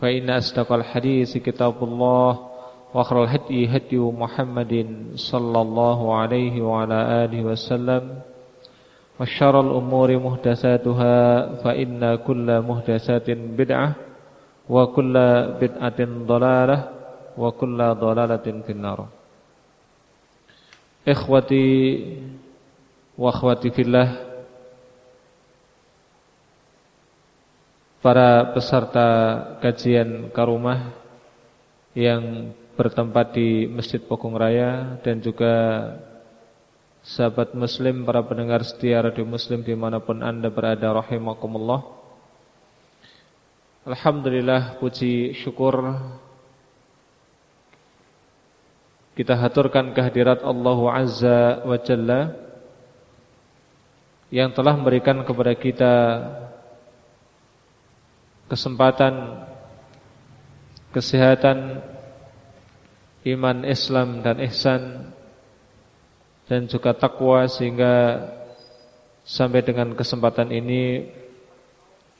فإن أصدق الحديث كتاب الله وأخر الهدي هدي محمد صلى الله عليه وعلى آله وسلم وشر الأمور محدثاتها فإن كل محدثات بدعة وكل بدعة ضلالة وكل ضلالة في النار إخوتي وأخواتي في الله para peserta kajian Karumah yang bertempat di Masjid Pokong Raya dan juga sahabat muslim, para pendengar setia radio muslim di mana pun anda berada rahimakumullah. Alhamdulillah puji syukur kita haturkan kehadirat Allah Azza wa Jalla yang telah memberikan kepada kita kesempatan kesehatan iman Islam dan ihsan dan juga takwa sehingga sampai dengan kesempatan ini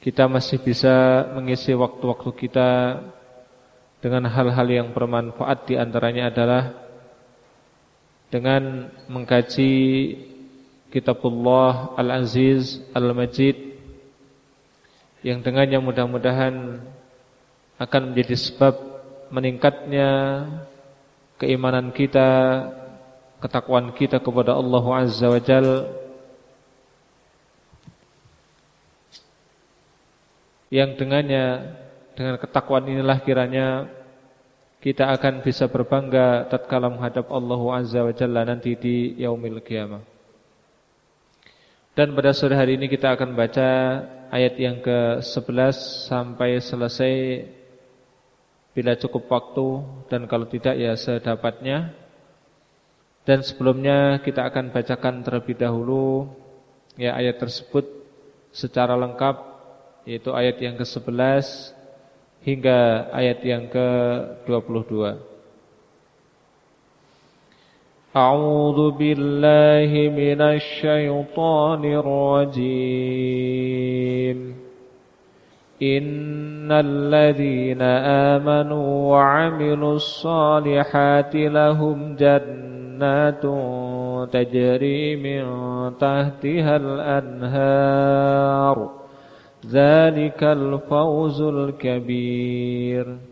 kita masih bisa mengisi waktu-waktu kita dengan hal-hal yang bermanfaat. Di antaranya adalah dengan mengkaji kitabullah Al-Aziz Al-Majid yang dengannya mudah-mudahan akan menjadi sebab meningkatnya keimanan kita, ketakwaan kita kepada Allah Azza wa Jal yang dengannya dengan ketakwaan inilah kiranya kita akan bisa berbangga tatkala menghadap Allah Azza wa Jalla nanti di yaumil qiyamah. Dan pada sore hari ini kita akan baca ayat yang ke-11 sampai selesai bila cukup waktu dan kalau tidak ya sedapatnya. Dan sebelumnya kita akan bacakan terlebih dahulu ya ayat tersebut secara lengkap yaitu ayat yang ke-11 hingga ayat yang ke-22. أعوذ بالله من الشيطان الرجيم. إن الذين آمنوا وعملوا الصالحات لهم جنات تجري من تحتها الأنهار. ذلك الفوز الكبير.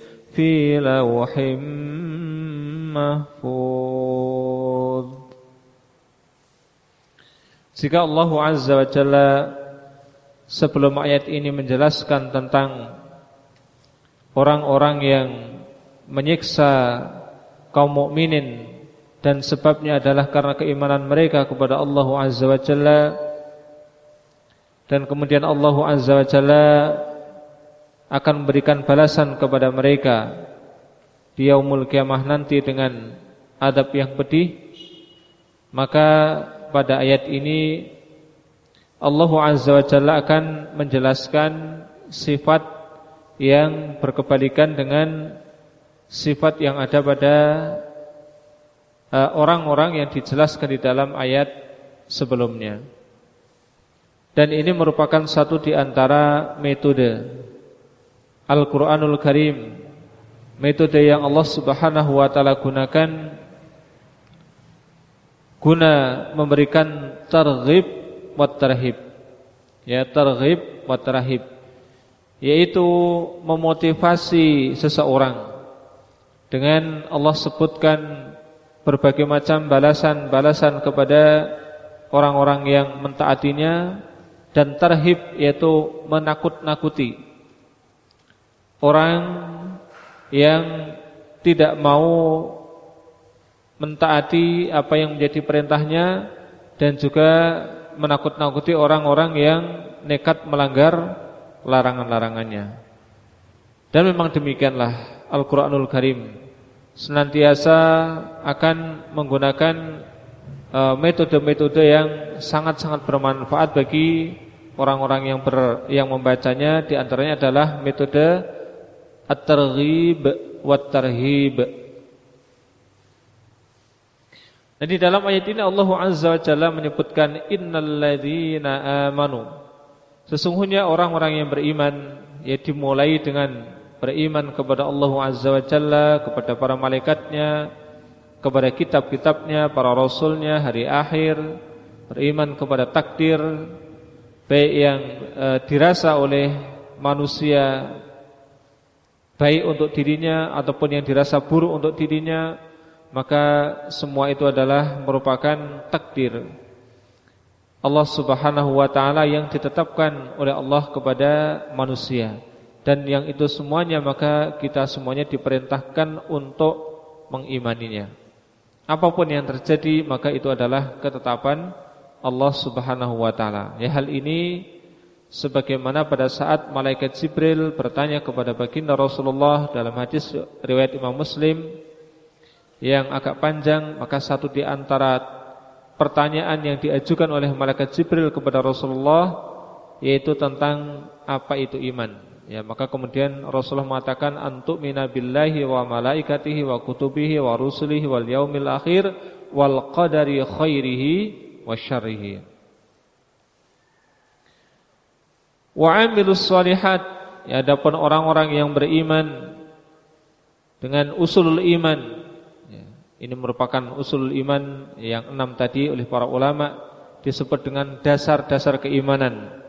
Fi lauhim mahfuz Jika Allah Azza wa Jalla sebelum ayat ini menjelaskan tentang orang-orang yang menyiksa kaum mukminin dan sebabnya adalah karena keimanan mereka kepada Allah Azza wa Jalla dan kemudian Allah Azza wa Jalla akan memberikan balasan kepada mereka di yaumul kiamah nanti dengan adab yang pedih maka pada ayat ini Allah Azza wa Jalla akan menjelaskan sifat yang berkebalikan dengan sifat yang ada pada Eh, orang-orang yang dijelaskan di dalam ayat sebelumnya. Dan ini merupakan satu di antara metode Al-Qur'anul Karim. Metode yang Allah Subhanahu wa taala gunakan guna memberikan targhib wa tarhib. Ya, targhib wa tarhib yaitu memotivasi seseorang dengan Allah sebutkan berbagai macam balasan-balasan kepada orang-orang yang mentaatinya dan terhib yaitu menakut-nakuti orang yang tidak mau mentaati apa yang menjadi perintahnya dan juga menakut-nakuti orang-orang yang nekat melanggar larangan-larangannya. Dan memang demikianlah Al-Qur'anul Karim senantiasa akan menggunakan uh, metode-metode yang sangat-sangat bermanfaat bagi orang-orang yang ber, yang membacanya di antaranya adalah metode at-targhib wat tarhib. Dan di dalam ayat ini Allah Azza wa Jalla menyebutkan innalladzina amanu. Sesungguhnya orang-orang yang beriman ya dimulai dengan beriman kepada Allah Azza wa Jalla, kepada para malaikatnya, kepada kitab-kitabnya, para rasulnya, hari akhir, beriman kepada takdir baik yang e, dirasa oleh manusia baik untuk dirinya ataupun yang dirasa buruk untuk dirinya, maka semua itu adalah merupakan takdir Allah Subhanahu wa taala yang ditetapkan oleh Allah kepada manusia dan yang itu semuanya maka kita semuanya diperintahkan untuk mengimaninya. Apa pun yang terjadi maka itu adalah ketetapan Allah Subhanahu wa taala. Ya hal ini sebagaimana pada saat malaikat Jibril bertanya kepada baginda Rasulullah dalam hadis riwayat Imam Muslim yang agak panjang maka satu di antara pertanyaan yang diajukan oleh malaikat Jibril kepada Rasulullah yaitu tentang apa itu iman. Ya, maka kemudian Rasulullah mengatakan antuk minabillahi wa malaikatihi wa kutubihi wa rusulihi wal yaumil akhir wal qadari khairihi wa syarrihi. Wa amilus salihat ya adapun orang-orang yang beriman dengan usulul iman ya, ini merupakan usul iman yang enam tadi oleh para ulama disebut dengan dasar-dasar keimanan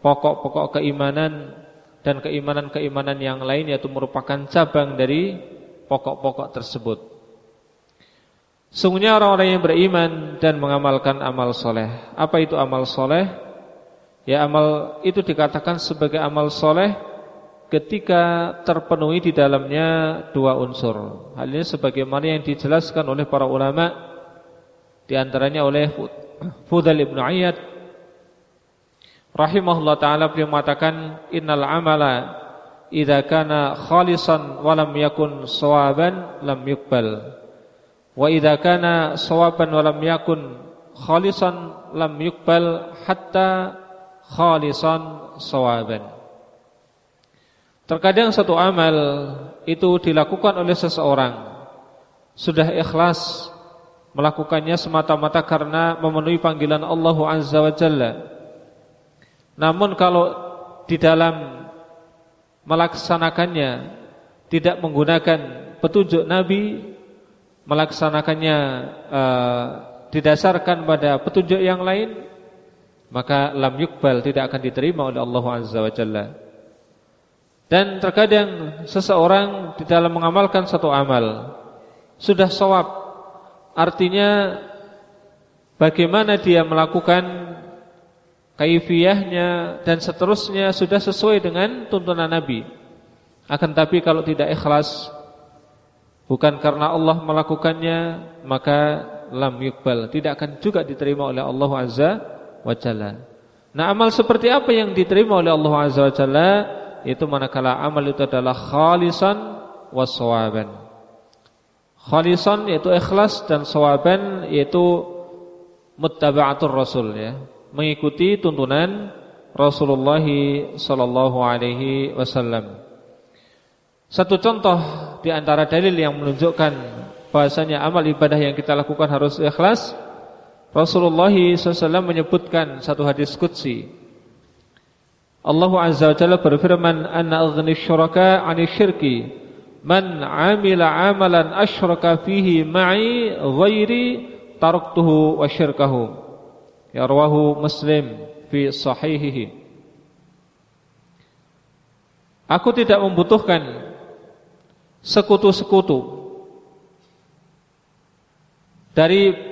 pokok-pokok keimanan dan keimanan-keimanan yang lain yaitu merupakan cabang dari pokok-pokok tersebut. Sungguhnya orang-orang yang beriman dan mengamalkan amal soleh. Apa itu amal soleh? Ya amal itu dikatakan sebagai amal soleh ketika terpenuhi di dalamnya dua unsur. Hal ini sebagaimana yang dijelaskan oleh para ulama, di antaranya oleh Fudal ibn Ayyad rahimahullah taala beliau mengatakan innal amala idza kana khalisan wa lam yakun sawaban lam yuqbal wa idza kana sawaban wa lam yakun khalisan lam yuqbal hatta khalisan sawaban. Terkadang satu amal itu dilakukan oleh seseorang. Sudah ikhlas melakukannya semata-mata karena memenuhi panggilan Allah Azza wa Jalla. Namun kalau di dalam melaksanakannya tidak menggunakan petunjuk Nabi, melaksanakannya uh, didasarkan pada petunjuk yang lain, maka lam yukbal tidak akan diterima oleh Allah Azza wa Jalla. Dan terkadang seseorang di dalam mengamalkan satu amal sudah sawab, artinya bagaimana dia melakukan kaifiyahnya dan seterusnya sudah sesuai dengan tuntunan Nabi. Akan tapi kalau tidak ikhlas bukan karena Allah melakukannya maka lam yukbal tidak akan juga diterima oleh Allah Azza wa Jalla. Nah, amal seperti apa yang diterima oleh Allah Azza wa Jalla? Itu manakala amal itu adalah khalisan waswaban. Khalisan yaitu ikhlas dan sawaban yaitu muttaba'atur rasul ya, mengikuti tuntunan Rasulullah sallallahu alaihi wasallam. Satu contoh di antara dalil yang menunjukkan bahasanya amal ibadah yang kita lakukan harus ikhlas. Rasulullah SAW menyebutkan satu hadis qudsi. Allah Azza wa Jalla berfirman, "Anna aghni syuraka 'ani syirki man 'amila 'amalan asyraka fihi ma'i ghairi taraktuhu wa syirkahu." Ya rawahu Muslim fi sahihihi. Aku tidak membutuhkan sekutu-sekutu dari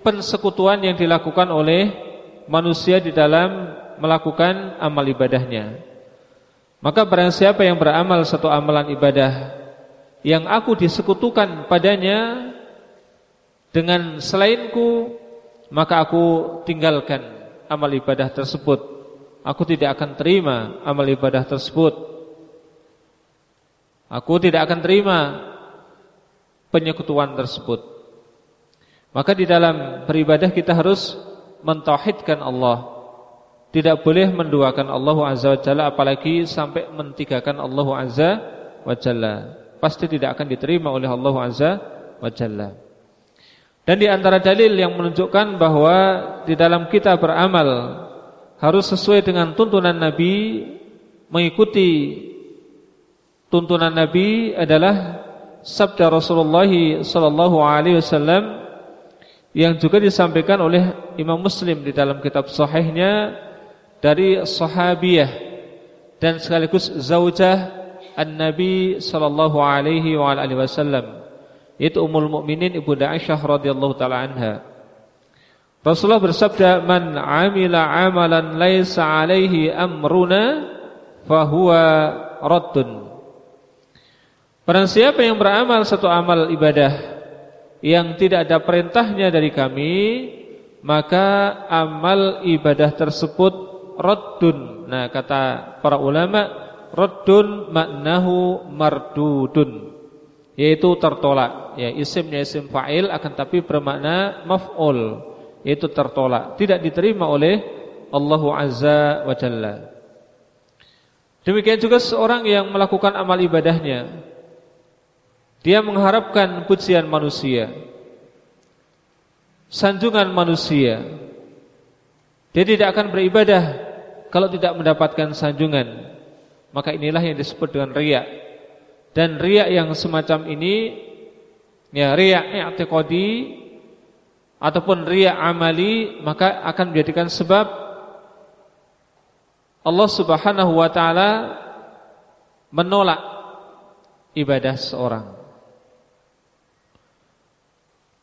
pensekutuan yang dilakukan oleh manusia di dalam melakukan amal ibadahnya. Maka barang siapa yang beramal satu amalan ibadah yang aku disekutukan padanya dengan selainku, maka aku tinggalkan amal ibadah tersebut. Aku tidak akan terima amal ibadah tersebut Aku tidak akan terima penyekutuan tersebut. Maka di dalam beribadah kita harus mentauhidkan Allah. Tidak boleh menduakan Allah Azza wa Jalla apalagi sampai mentigakan Allah Azza wa Jalla. Pasti tidak akan diterima oleh Allah Azza wa Jalla. Dan di antara dalil yang menunjukkan bahwa di dalam kita beramal harus sesuai dengan tuntunan Nabi, mengikuti tuntunan Nabi adalah sabda Rasulullah sallallahu alaihi wasallam yang juga disampaikan oleh Imam Muslim di dalam kitab sahihnya dari sahabiyah dan sekaligus zaujah An-Nabi sallallahu alaihi wa alihi wasallam itu Ummul Mukminin Ibu Aisyah radhiyallahu taala anha. Rasulullah bersabda man amila amalan laisa alaihi amruna fahuwa raddun. Barang siapa yang beramal satu amal ibadah yang tidak ada perintahnya dari kami, maka amal ibadah tersebut raddun. Nah, kata para ulama, raddun maknahu mardudun. Yaitu tertolak. Ya, isimnya isim fa'il akan tapi bermakna maf'ul, yaitu tertolak, tidak diterima oleh Allah Azza wa Jalla. Demikian juga seorang yang melakukan amal ibadahnya dia mengharapkan pujian manusia Sanjungan manusia. Dia tidak akan beribadah Kalau tidak mendapatkan sanjungan. Maka inilah yang disebut dengan riak. Dan riak yang semacam ini Ya riak i'tiqadi Ataupun riak amali Maka akan menjadikan sebab Allah subhanahu wa ta'ala Menolak Ibadah seorang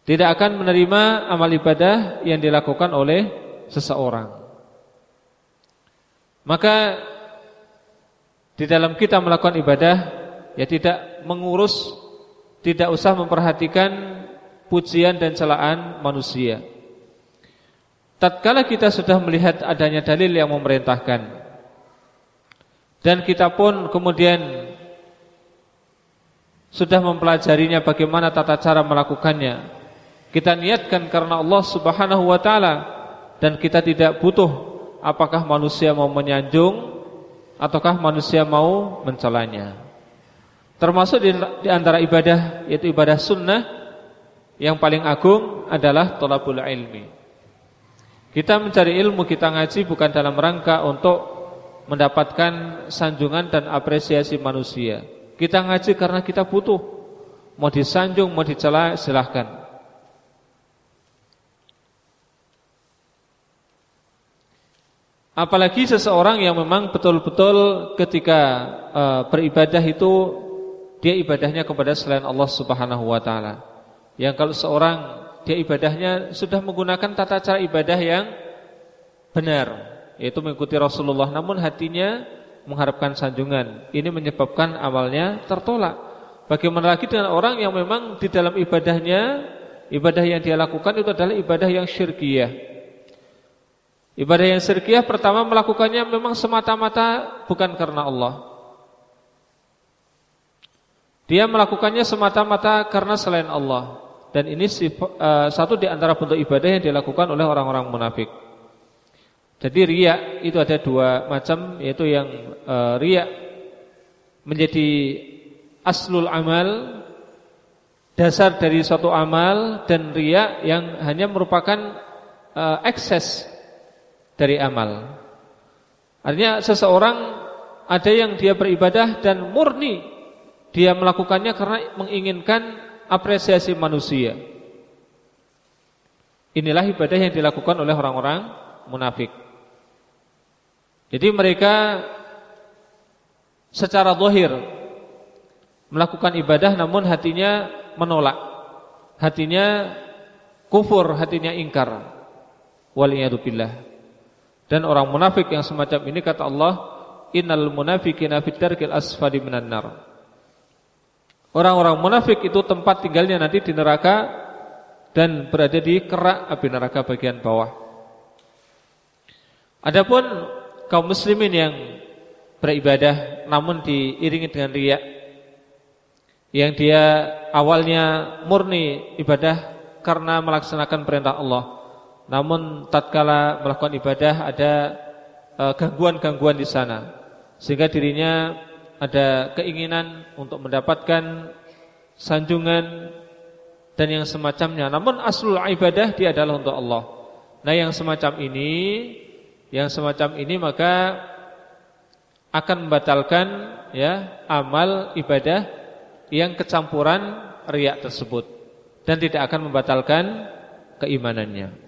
tidak akan menerima amal ibadah yang dilakukan oleh seseorang. Maka di dalam kita melakukan ibadah ya tidak mengurus, tidak usah memperhatikan pujian dan celaan manusia. Tatkala kita sudah melihat adanya dalil yang memerintahkan dan kita pun kemudian sudah mempelajarinya bagaimana tata cara melakukannya kita niatkan karena Allah Subhanahu wa taala dan kita tidak butuh apakah manusia mau menyanjung ataukah manusia mau mencelanya. Termasuk di, di antara ibadah yaitu ibadah sunnah yang paling agung adalah tolabul ilmi. Kita mencari ilmu, kita ngaji bukan dalam rangka untuk mendapatkan sanjungan dan apresiasi manusia. Kita ngaji karena kita butuh. Mau disanjung, mau dicela silahkan. Apalagi seseorang yang memang betul-betul ketika uh, beribadah itu dia ibadahnya kepada selain Allah Subhanahu wa taala. Yang kalau seorang dia ibadahnya sudah menggunakan tata cara ibadah yang benar, yaitu mengikuti Rasulullah namun hatinya mengharapkan sanjungan. Ini menyebabkan awalnya tertolak. Bagaimana lagi dengan orang yang memang di dalam ibadahnya Ibadah yang dia lakukan itu adalah ibadah yang syirkiyah Ibadah yang syirkiyah pertama melakukannya memang semata-mata bukan karena Allah. Dia melakukannya semata-mata karena selain Allah. Dan ini uh, satu di antara bentuk ibadah yang dilakukan oleh orang-orang munafik. Jadi riak itu ada dua macam Yaitu yang uh, riak menjadi aslul amal dasar dari suatu amal dan ria yang hanya merupakan uh, ekses dari amal. Artinya seseorang ada yang dia beribadah dan murni dia melakukannya karena menginginkan apresiasi manusia. Inilah ibadah yang dilakukan oleh orang-orang munafik. Jadi mereka secara zahir melakukan ibadah namun hatinya menolak. Hatinya kufur, hatinya ingkar. Waliyadzubillah. Dan orang munafik yang semacam ini kata Allah, innal munafiqina fid darkil asfali minan nar. Orang-orang munafik itu tempat tinggalnya nanti di neraka dan berada di kerak api neraka bagian bawah. Adapun kaum muslimin yang beribadah namun diiringi dengan riak yang dia awalnya murni ibadah karena melaksanakan perintah Allah. Namun tatkala melakukan ibadah ada e, gangguan-gangguan di sana sehingga dirinya ada keinginan untuk mendapatkan sanjungan dan yang semacamnya. Namun aslul ibadah dia adalah untuk Allah. Nah, yang semacam ini, yang semacam ini maka akan membatalkan ya amal ibadah yang kecampuran riak tersebut dan tidak akan membatalkan keimanannya.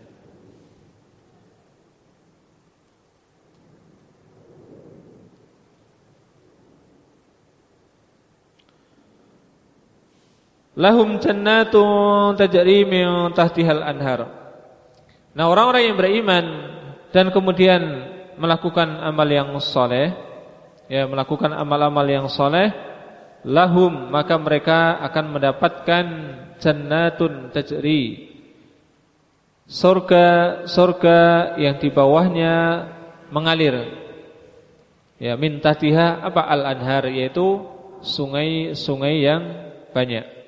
Lahum jannatun tajri min tahtihal anhar. Nah, orang-orang yang beriman dan kemudian melakukan amal yang soleh, ya melakukan amal-amal yang soleh, lahum maka mereka akan mendapatkan jannatun tajri. Surga surga yang di bawahnya mengalir. Ya min tahtiha apa al anhar yaitu sungai-sungai yang banyak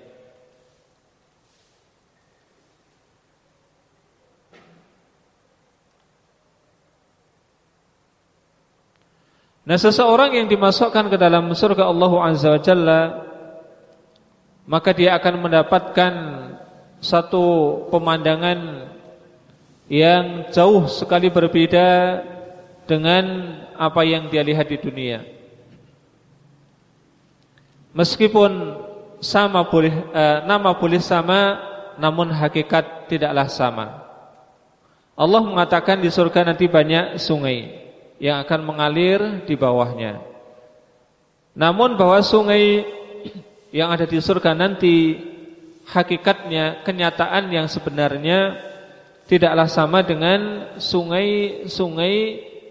Nah seseorang yang dimasukkan ke dalam surga Allah Azza wa Jalla Maka dia akan mendapatkan Satu pemandangan Yang jauh sekali berbeda Dengan apa yang dia lihat di dunia Meskipun sama boleh eh, nama boleh sama namun hakikat tidaklah sama. Allah mengatakan di surga nanti banyak sungai yang akan mengalir di bawahnya. Namun bahwa sungai yang ada di surga nanti hakikatnya, kenyataan yang sebenarnya tidaklah sama dengan sungai-sungai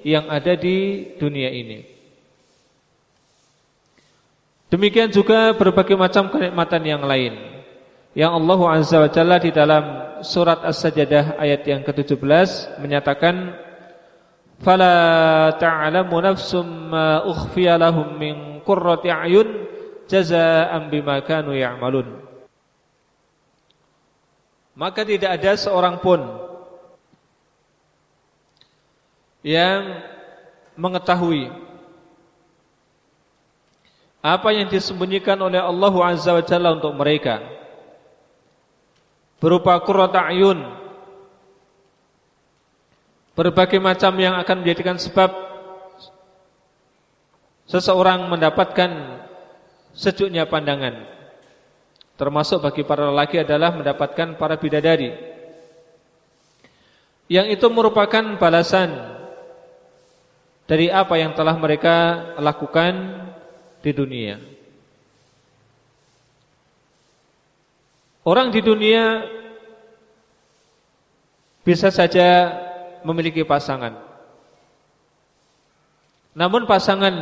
yang ada di dunia ini. Demikian juga berbagai macam kenikmatan yang lain yang Allah Azza wa Jalla di dalam surat As-Sajdah ayat yang ke-17 menyatakan fala ta'lamu nafsum ma ukhfiya lahum min qurrati a'yun jazaa'an bima kanu ya'malun. Maka tidak ada seorang pun yang mengetahui apa yang disembunyikan oleh Allah Azza wa Jalla untuk mereka. Berupa qurrata a'yun Berbagai macam yang akan menjadikan sebab Seseorang mendapatkan sejuknya pandangan Termasuk bagi para lelaki adalah mendapatkan para bidadari. Yang itu merupakan balasan Dari apa yang telah mereka lakukan di dunia. Orang di dunia Bisa saja memiliki pasangan. Namun pasangan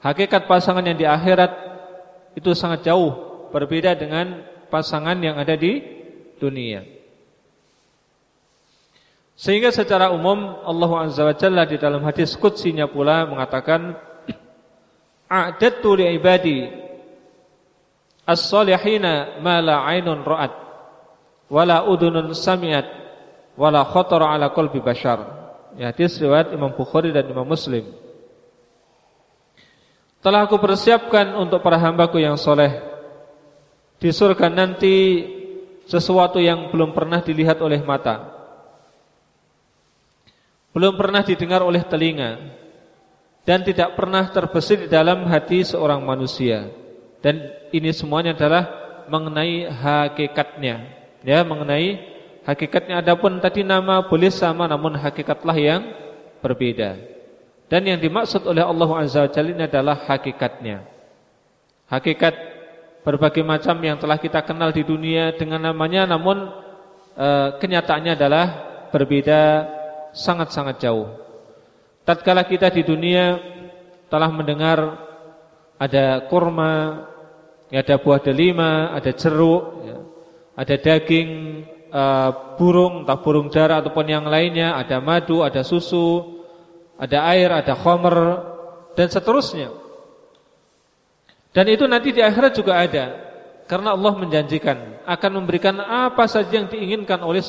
hakikat pasangan yang di akhirat itu sangat jauh berbeda dengan pasangan yang ada di dunia. Sehingga secara umum Allah Azza wa Jalla di dalam hadis qudsinya pula mengatakan a'dadtu li ibadi as-salihina ma la 'ainun ra'at udhunun sami'at wala khatara 'ala qalbi bashar. Ya, hadis riwayat Imam Bukhari dan Imam Muslim. Telah aku persiapkan untuk para hambaku yang soleh. Di surga nanti Sesuatu yang belum pernah dilihat oleh mata. Belum pernah didengar oleh telinga. Dan tidak pernah terbesit di dalam hati seorang manusia. Dan ini semuanya adalah Mengenai hakikatnya. Ya mengenai hakikatnya Adapun tadi nama boleh sama Namun hakikatlah yang berbeda dan yang dimaksud oleh Allah Azza wa Jalla adalah hakikatnya. Hakikat berbagai macam yang telah kita kenal di dunia dengan namanya namun e, kenyataannya adalah berbeda sangat-sangat jauh. Tatkala kita di dunia telah mendengar ada kurma, ada buah delima, ada jeruk, ya, ada daging e, burung, entah burung dara ataupun yang lainnya, ada madu, ada susu, ada air, ada khamr dan seterusnya. Dan itu nanti di akhirat juga ada. Karena Allah menjanjikan akan memberikan apa saja yang diinginkan oleh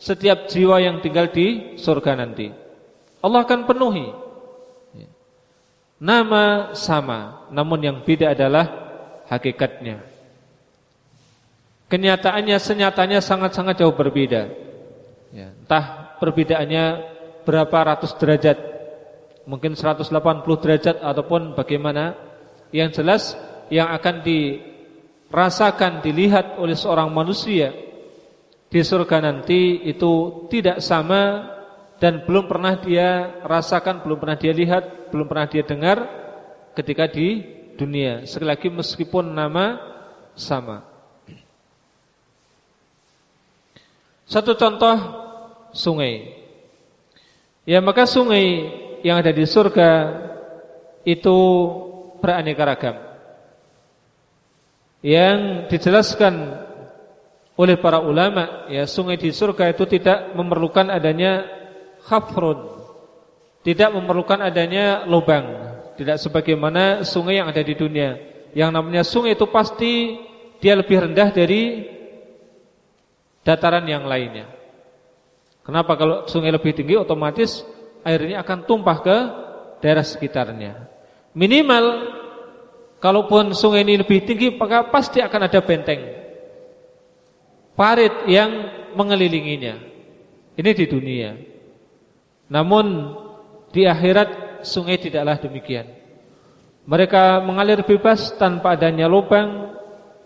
setiap jiwa yang tinggal di surga nanti. Allah akan penuhi. Nama sama, namun yang beda adalah hakikatnya. Kenyataannya, senyatanya sangat-sangat jauh berbeda. Ya, entah perbedaannya berapa ratus derajat mungkin 180 derajat ataupun bagaimana yang jelas yang akan dirasakan dilihat oleh seorang manusia di surga nanti itu tidak sama dan belum pernah dia rasakan, belum pernah dia lihat, belum pernah dia dengar ketika di dunia. Sekali lagi meskipun nama sama. Satu contoh sungai. Ya maka sungai yang ada di surga itu beraneka ragam. Yang dijelaskan oleh para ulama, ya sungai di surga itu tidak memerlukan adanya khafrun. Tidak memerlukan adanya lubang, tidak sebagaimana sungai yang ada di dunia. Yang namanya sungai itu pasti dia lebih rendah dari dataran yang lainnya. Kenapa kalau sungai lebih tinggi otomatis air ini akan tumpah ke daerah sekitarnya. Minimal kalaupun sungai ini lebih tinggi maka pasti akan ada benteng parit yang mengelilinginya. Ini di dunia. Namun di akhirat sungai tidaklah demikian. Mereka mengalir bebas tanpa adanya lubang,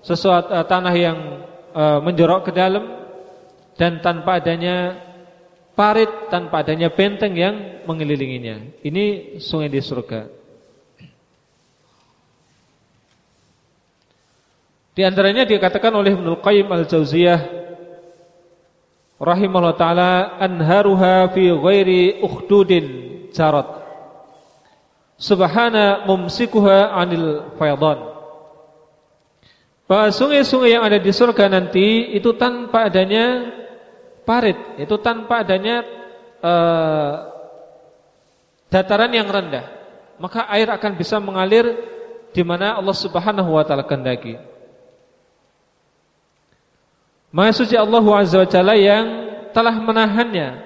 sesuatu uh, tanah yang uh, menjorok ke dalam dan tanpa adanya parit tanpa adanya benteng yang mengelilinginya. Ini sungai di surga. Di antaranya dikatakan oleh Ibnu Qayyim Al-Jauziyah rahimahullah taala anharuha fi ghairi ukhdudin jarat. Subhana mumsikuha 'anil fayadan. Bahwa sungai-sungai yang ada di surga nanti itu tanpa adanya parit itu tanpa adanya uh, dataran yang rendah maka air akan bisa mengalir di mana Allah Subhanahu wa taala kehendaki. Maha suci Allah Azza wa Jalla yang telah menahannya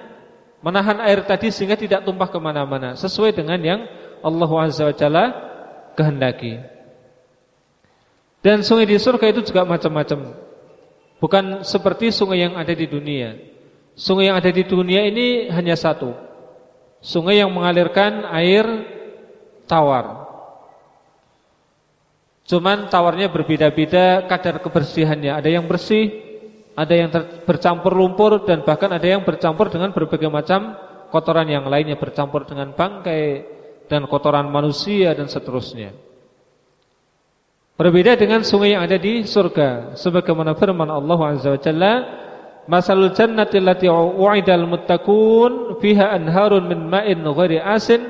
menahan air tadi sehingga tidak tumpah ke mana-mana sesuai dengan yang Allah Azza wa Jalla kehendaki. Dan sungai di surga itu juga macam-macam. Bukan seperti sungai yang ada di dunia. Sungai yang ada di dunia ini hanya satu. Sungai yang mengalirkan air tawar. Cuman tawarnya berbeda-beda kadar kebersihannya. Ada yang bersih Ada yang bercampur lumpur Dan bahkan ada yang bercampur dengan berbagai macam Kotoran yang lainnya. Bercampur dengan bangkai Dan kotoran manusia dan seterusnya. Berbeda dengan sungai yang ada di surga. Sebagaimana firman Allah Azza wa Jalla Masalul jannati allati wa'idal muttaqun fiha anharun min ma'in ghairi asin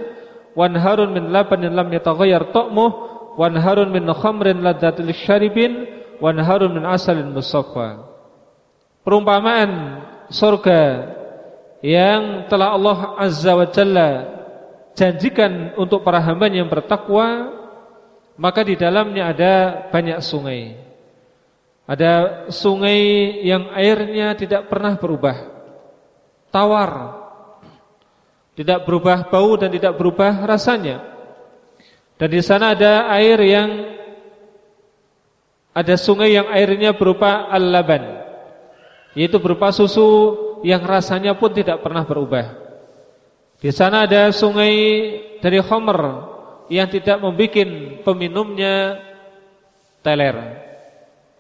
wa anharun min labanin lam yataghayyar ta'muh wanharun min khamrin ladzatil syaribin wanharun min asalin musaffa. Perumpamaan surga yang telah Allah Azza wa Jalla janjikan untuk para hamba yang bertakwa maka di dalamnya ada banyak sungai. Ada sungai yang airnya tidak pernah berubah. Tawar. Tidak berubah bau dan tidak berubah rasanya. Dan di sana ada air yang ada sungai yang airnya berupa al-laban yaitu berupa susu yang rasanya pun tidak pernah berubah. Di sana ada sungai dari Homer yang tidak membuat peminumnya teler.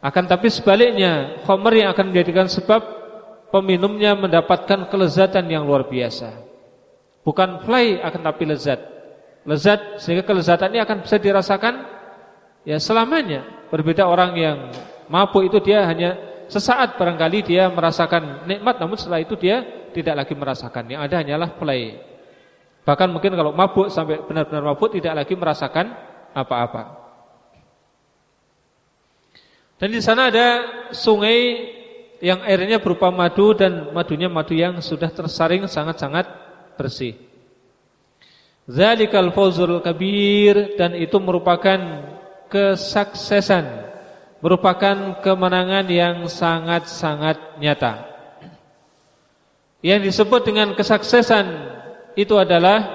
Akan tapi sebaliknya, Homer yang akan menjadikan sebab peminumnya mendapatkan kelezatan yang luar biasa. Bukan fly akan tapi lezat. Lezat sehingga kelezatan ini akan bisa dirasakan ya selamanya. Berbeda orang yang mabuk itu dia hanya sesaat barangkali dia merasakan nikmat namun setelah itu dia tidak lagi merasakan. Yang ada hanyalah play. Bahkan mungkin kalau mabuk sampai benar-benar mabuk tidak lagi merasakan apa-apa. Dan di sana ada sungai yang airnya berupa madu dan madunya madu yang sudah tersaring sangat-sangat bersih. Zalikal fawzul kabir dan itu merupakan kesuksesan merupakan kemenangan yang sangat-sangat nyata. Yang disebut dengan kesuksesan itu adalah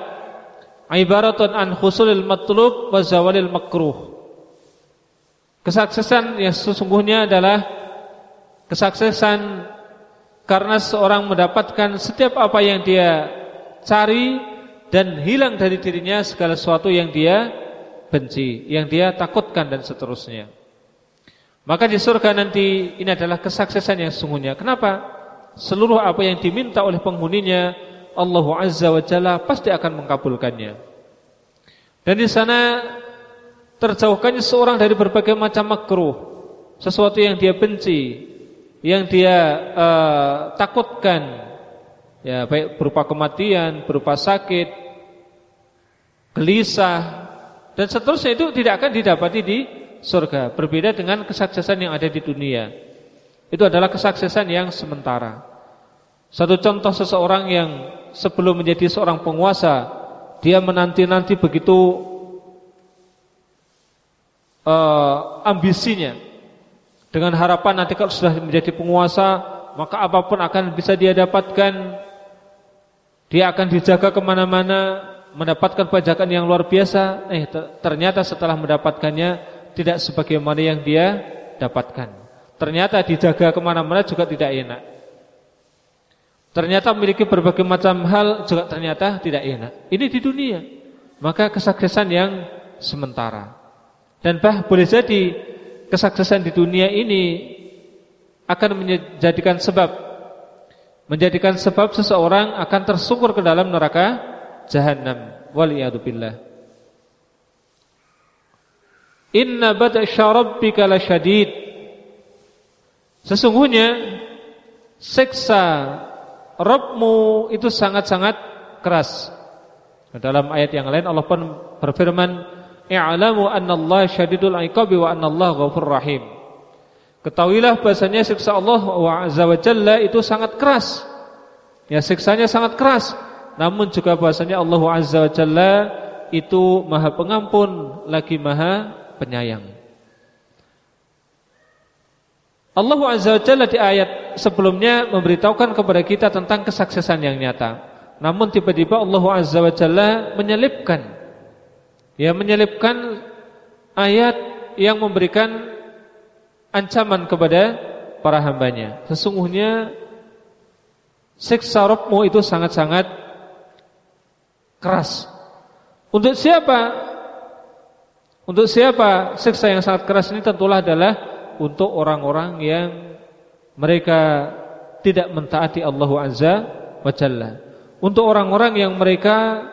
ibaratun an husulil matlub wa zawalil makruh. Kesuksesan yang sesungguhnya adalah kesuksesan karena seorang mendapatkan setiap apa yang dia cari dan hilang dari dirinya segala sesuatu yang dia benci, yang dia takutkan dan seterusnya. Maka di surga nanti ini adalah kesuksesan yang sungguhnya. Kenapa? Seluruh apa yang diminta oleh penghuninya Allah Azza wa Jalla pasti akan mengabulkannya. Dan di sana terjauhkannya seorang dari berbagai macam makruh, sesuatu yang dia benci, yang dia uh, takutkan, ya baik berupa kematian, berupa sakit, gelisah, dan seterusnya itu tidak akan didapati di surga. Berbeda dengan kesuksesan yang ada di dunia. Itu adalah kesuksesan yang sementara. Satu contoh seseorang yang sebelum menjadi seorang penguasa Dia menanti-nanti begitu uh, ambisinya Dengan harapan nanti kalau sudah menjadi penguasa Maka apa pun akan bisa dia dapatkan Dia akan dijaga ke mana-mana mendapatkan pajakan yang luar biasa, eh ternyata setelah mendapatkannya tidak sebagaimana yang dia dapatkan. Ternyata dijaga ke mana-mana juga tidak enak. Ternyata memiliki berbagai macam hal juga ternyata tidak enak. Ini di dunia. Maka kesuksesan yang sementara. Dan bah boleh jadi kesuksesan di dunia ini akan menjadikan sebab. Menjadikan sebab seseorang akan tersungkur ke dalam neraka jahannam. Wal billah Inna batsya rabbika lasyadid. Sesungguhnya siksa Rabbmu itu sangat-sangat keras. Dalam ayat yang lain Allah pun berfirman, "I'lamu annallaha syadidul 'iqabi wa annallaha ghafurur rahim." Ketahuilah bahasanya siksa Allah wa azza wa jalla itu sangat keras. Ya siksanya sangat keras namun juga bahasanya Allah Azza wa Jalla itu maha pengampun lagi maha penyayang. Allah Azza wa Jalla di ayat sebelumnya memberitahukan kepada kita tentang kesuksesan yang nyata. Namun tiba-tiba Allah Azza wa Jalla menyelipkan ya menyelipkan ayat yang memberikan ancaman kepada para hambanya. Sesungguhnya siksa Rabbmu itu sangat-sangat keras. Untuk siapa? Untuk siapa siksa yang sangat keras ini tentulah adalah untuk orang-orang yang mereka tidak mentaati Allah Azza wa Jalla. Untuk orang-orang yang mereka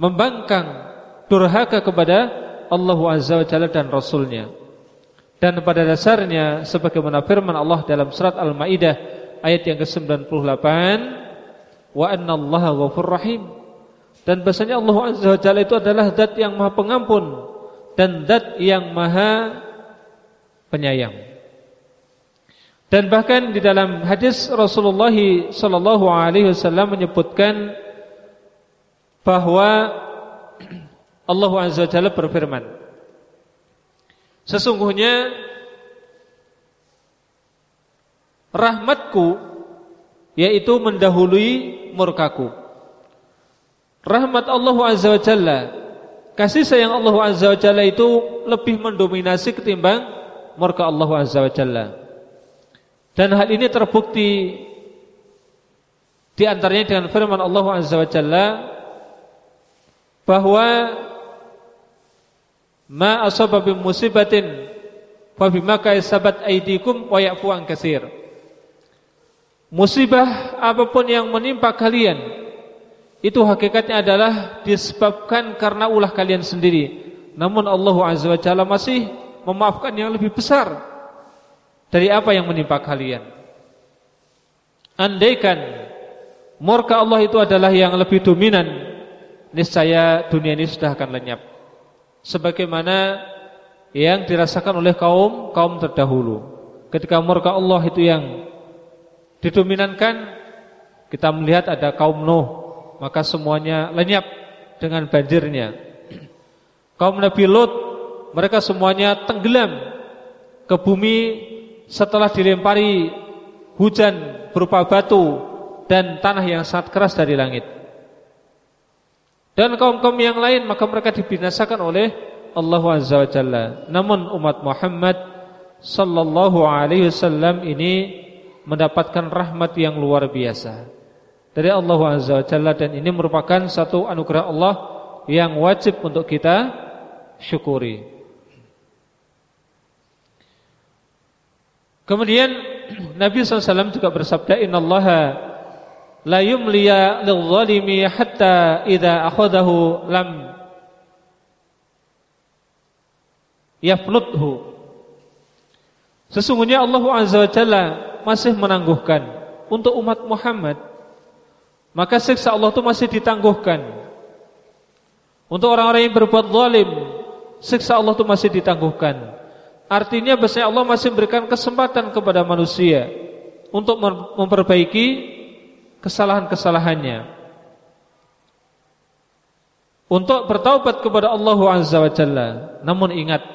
membangkang durhaka kepada Allah Azza wa Jalla dan Rasulnya. Dan pada dasarnya sebagaimana firman Allah dalam surat Al-Maidah ayat yang ke-98, wa anna Allah ghafur rahim. Dan bahasanya Allah Azza wa Jalla itu adalah zat yang maha pengampun dan zat yang maha penyayang. Dan bahkan di dalam hadis Rasulullah sallallahu alaihi wasallam menyebutkan bahwa Allah Azza wa Jalla berfirman Sesungguhnya rahmatku yaitu mendahului murkaku. Rahmat Allah Azza wa Jalla Kasih sayang Allah Azza wa Jalla itu lebih mendominasi ketimbang murka Allah Azza wa Jalla. Dan hal ini terbukti di antaranya dengan firman Allah Azza wa Jalla bahwa ma asaba bi musibatin fa bima kasabat aydikum wa ya'fu an. Musibah apa pun yang menimpa kalian itu hakikatnya adalah disebabkan karena ulah kalian sendiri. Namun Allah Azza wa Jalla masih memaafkan yang lebih besar dari apa yang menimpa kalian. Andaikan murka Allah itu adalah yang lebih dominan, niscaya dunia ini sudah akan lenyap sebagaimana yang dirasakan oleh kaum kaum terdahulu. Ketika murka Allah itu yang didominankan, kita melihat ada kaum Nuh, maka semuanya lenyap dengan banjirnya. Kaum Nabi Lut, mereka semuanya tenggelam ke bumi setelah dilempari hujan berupa batu dan tanah yang sangat keras dari langit. Dan kaum-kaum yang lain maka mereka dibinasakan oleh Allah Azza wa Jalla. Namun umat Muhammad sallallahu alaihi wasallam ini mendapatkan rahmat yang luar biasa dari Allah Azza wa Jalla dan ini merupakan satu anugerah Allah yang wajib untuk kita syukuri. Kemudian Nabi SAW juga bersabda Inna Allaha la yumliya lidh-dhalimi hatta idza akhadahu lam yafluthu. Sesungguhnya Allah Azza wa Jalla masih menangguhkan untuk umat Muhammad. Maka siksa Allah itu masih ditangguhkan. Untuk orang-orang yang berbuat zalim siksa Allah itu masih ditangguhkan. Artinya bahasanya Allah masih memberikan kesempatan kepada manusia untuk memperbaiki kesalahan-kesalahannya untuk bertaubat kepada Allah Azza wa Jalla. Namun ingat,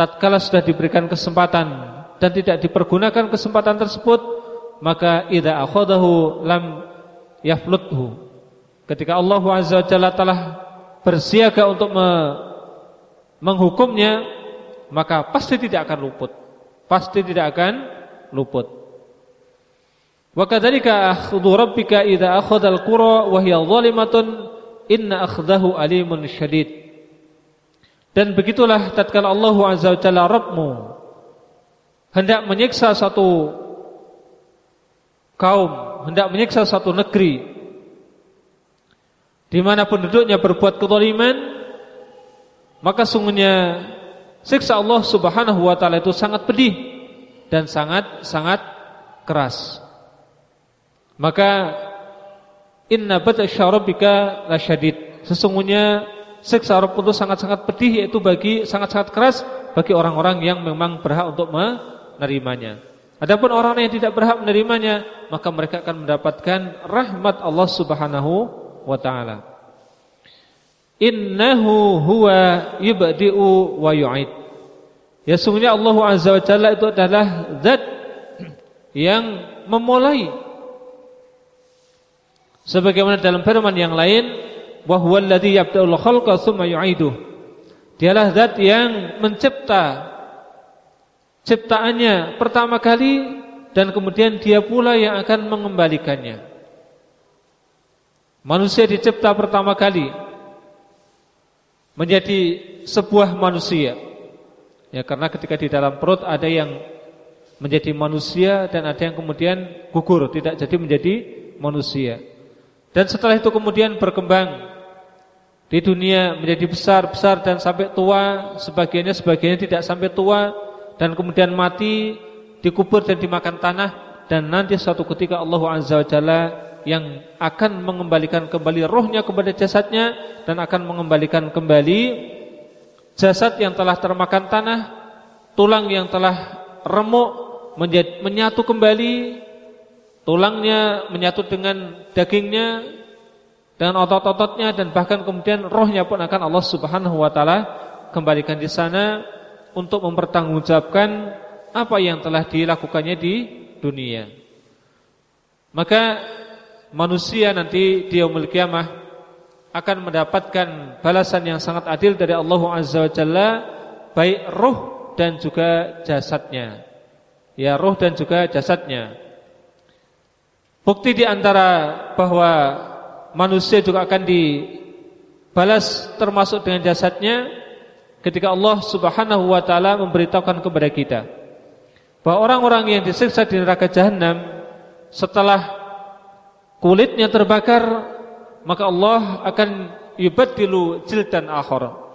tatkala sudah diberikan kesempatan dan tidak dipergunakan kesempatan tersebut, maka idza akhadahu lam yafluthu. Ketika Allah Azza wa Jalla telah bersiaga untuk me menghukumnya, maka pasti tidak akan luput. Pasti tidak akan luput. Wa kadzalika akhdhu rabbika idza akhadhal qura wa hiya zalimatun inna akhdahu alimun syadid. Dan begitulah tatkala Allah Azza wa Jalla Rabbmu hendak menyiksa satu kaum, hendak menyiksa satu negeri di mana penduduknya berbuat kezaliman, maka sungguhnya siksa Allah Subhanahu wa taala itu sangat pedih dan sangat sangat keras. Maka inna batasya rabbika lasyadid. Sesungguhnya siksa Rabb itu sangat-sangat pedih yaitu bagi sangat-sangat keras bagi orang-orang yang memang berhak untuk menerimanya. Adapun orang yang tidak berhak menerimanya, maka mereka akan mendapatkan rahmat Allah Subhanahu wa taala. Innahu huwa yubdi'u wa yu'id. Ya sungguhnya Allah Azza wa Jalla itu adalah zat yang memulai Sebagaimana dalam firman yang lain, wa huwal ladzi yabda'ul khalqa tsumma yu'iduh. Dialah zat yang mencipta ciptaannya pertama kali dan kemudian dia pula yang akan mengembalikannya. Manusia dicipta pertama kali menjadi sebuah manusia. Ya karena ketika di dalam perut ada yang menjadi manusia dan ada yang kemudian gugur tidak jadi menjadi manusia. Dan setelah itu kemudian berkembang di dunia menjadi besar-besar dan sampai tua, sebagiannya sebagiannya tidak sampai tua dan kemudian mati, dikubur dan dimakan tanah dan nanti suatu ketika Allah Azza wa Jalla yang akan mengembalikan kembali rohnya kepada jasadnya dan akan mengembalikan kembali jasad yang telah termakan tanah, tulang yang telah remuk menjadi, menyatu kembali, tulangnya menyatu dengan dagingnya, dengan otot-ototnya dan bahkan kemudian rohnya pun akan Allah Subhanahu wa taala kembalikan di sana untuk mempertanggungjawabkan apa yang telah dilakukannya di dunia. Maka manusia nanti di yaumul kiamah akan mendapatkan balasan yang sangat adil dari Allah Azza wa Jalla baik roh dan juga jasadnya. Ya, roh dan juga jasadnya. Bukti di antara bahwa manusia juga akan dibalas termasuk dengan jasadnya ketika Allah Subhanahu wa taala memberitahukan kepada kita bahwa orang-orang yang disiksa di neraka jahanam setelah kulitnya terbakar maka Allah akan yubaddilu jildan akhar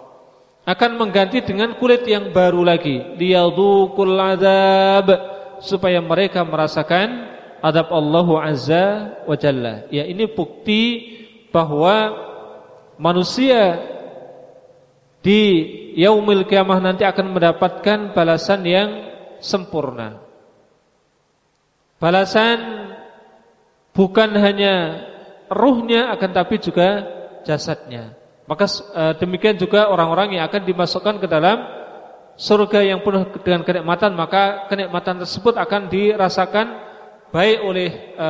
akan mengganti dengan kulit yang baru lagi. Liyadhuqul adzab supaya mereka merasakan adab Allah azza wa jalla ya ini bukti bahwa manusia di yaumil kiamah nanti akan mendapatkan balasan yang sempurna balasan bukan hanya ruhnya akan tapi juga jasadnya. Maka e, demikian juga orang-orang yang akan dimasukkan ke dalam surga yang penuh dengan kenikmatan, maka kenikmatan tersebut akan dirasakan baik oleh e,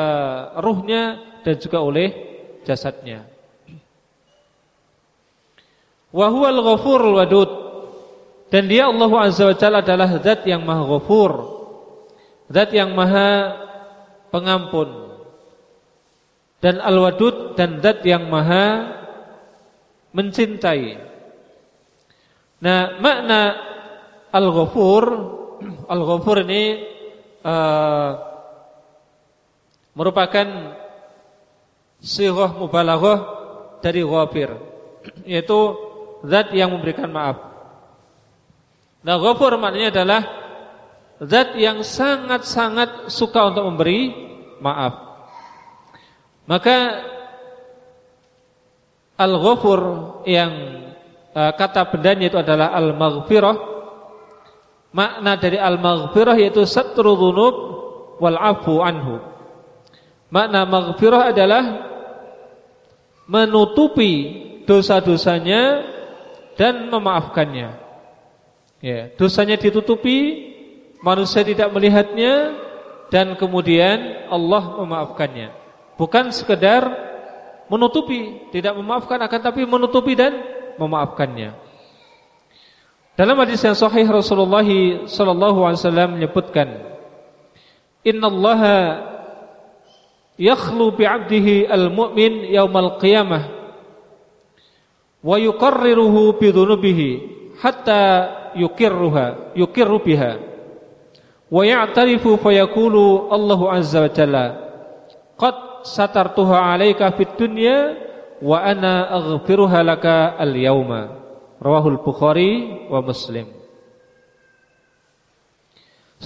ruhnya dan juga oleh jasadnya. Wa huwal ghafurul wadud. Dan dia Allah Azza wa Jalla adalah zat yang maha ghafur. Zat yang maha pengampun dan Al-Wadud dan Zat yang Maha mencintai. Nah, makna Al-Ghafur, Al-Ghafur ini uh, merupakan sirah mubalaghah dari ghafir, yaitu zat yang memberikan maaf. Nah, ghafur maknanya adalah zat yang sangat-sangat suka untuk memberi maaf. Maka Al-Ghafur yang uh, kata bendanya itu adalah Al-Maghfirah Makna dari Al-Maghfirah yaitu Satru dhunub wal afu anhu Makna Maghfirah adalah Menutupi dosa-dosanya Dan memaafkannya ya, Dosanya ditutupi Manusia tidak melihatnya Dan kemudian Allah memaafkannya Bukan sekedar menutupi, tidak memaafkan akan tapi menutupi dan memaafkannya. Dalam hadis yang sahih Rasulullah sallallahu alaihi wasallam menyebutkan Innallaha yakhlu bi'abdihi al-mu'min yaumal qiyamah wa yuqarriruhu bi dhunubihi hatta yukirruha yukirru biha wa ya'tarifu fayaqulu Allahu azza wa jalla qad satartuha 'alaika fid dunya wa ana aghfiruha laka al-yauma. Rawahul Bukhari wa Muslim.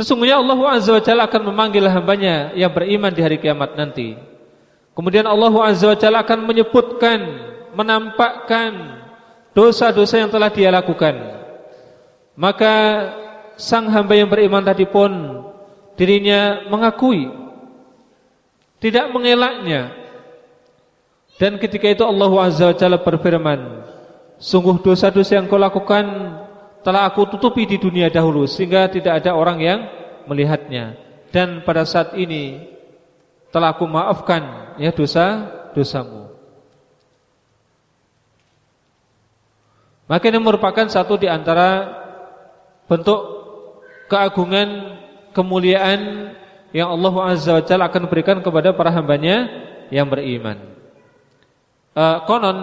Sesungguhnya Allah Azza wa Jalla akan memanggil hambanya yang beriman di hari kiamat nanti. Kemudian Allah Azza wa Jalla akan menyebutkan, menampakkan dosa-dosa yang telah dia lakukan. Maka sang hamba yang beriman tadi pun dirinya mengakui tidak mengelaknya. Dan ketika itu Allah Azza wa Jalla berfirman, sungguh dosa-dosa yang kau lakukan telah aku tutupi di dunia dahulu sehingga tidak ada orang yang melihatnya. Dan pada saat ini telah aku maafkan ya dosa-dosamu. Maka ini merupakan satu di antara bentuk keagungan, kemuliaan yang Allah Azza wa Jalla akan berikan kepada para hambanya yang beriman. Uh, konon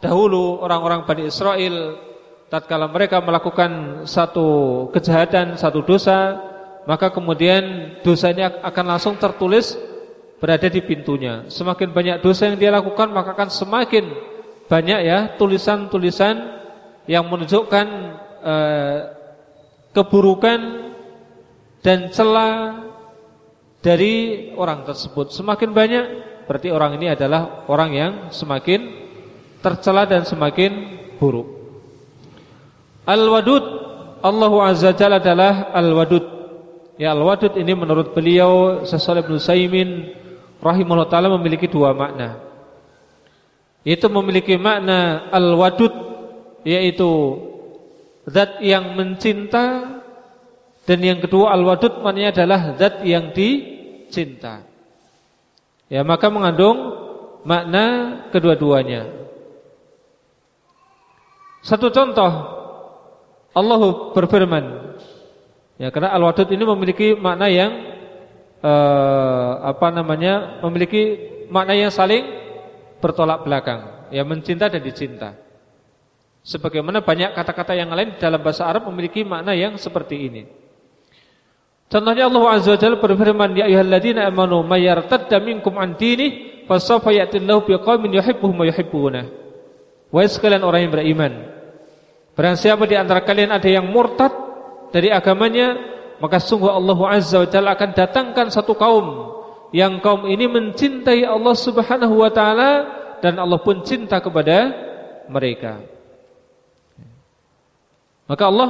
dahulu orang-orang Bani Israel tatkala mereka melakukan satu kejahatan, satu dosa, maka kemudian dosanya akan langsung tertulis berada di pintunya. Semakin banyak dosa yang dia lakukan, maka akan semakin banyak ya tulisan-tulisan yang menunjukkan uh, keburukan dan celah dari orang tersebut semakin banyak berarti orang ini adalah orang yang semakin tercela dan semakin buruk. Al-Wadud Allah Azza Jalla adalah Al-Wadud. Ya Al-Wadud ini menurut beliau Sesalih bin Saimin rahimahullah taala memiliki dua makna. Itu memiliki makna Al-Wadud yaitu zat yang mencinta dan yang kedua Al-Wadud maknanya adalah zat yang dicinta. Ya maka mengandung makna kedua-duanya. Satu contoh Allah berfirman Ya karena al-wadud ini memiliki makna yang uh, apa namanya? memiliki makna yang saling bertolak belakang, ya mencinta dan dicinta. Sebagaimana banyak kata-kata yang lain dalam bahasa Arab memiliki makna yang seperti ini. Contohnya Allah Azza wa Jalla berfirman, "Ya ayyuhalladzina amanu may yartadda minkum an dinihi fasawfa ya'tillahu biqaumin yuhibbuhum wa yuhibbuna." Wahai sekalian orang yang beriman, barang siapa di antara kalian ada yang murtad dari agamanya, maka sungguh Allah Azza wa Jalla akan datangkan satu kaum yang kaum ini mencintai Allah Subhanahu wa taala dan Allah pun cinta kepada mereka. Maka Allah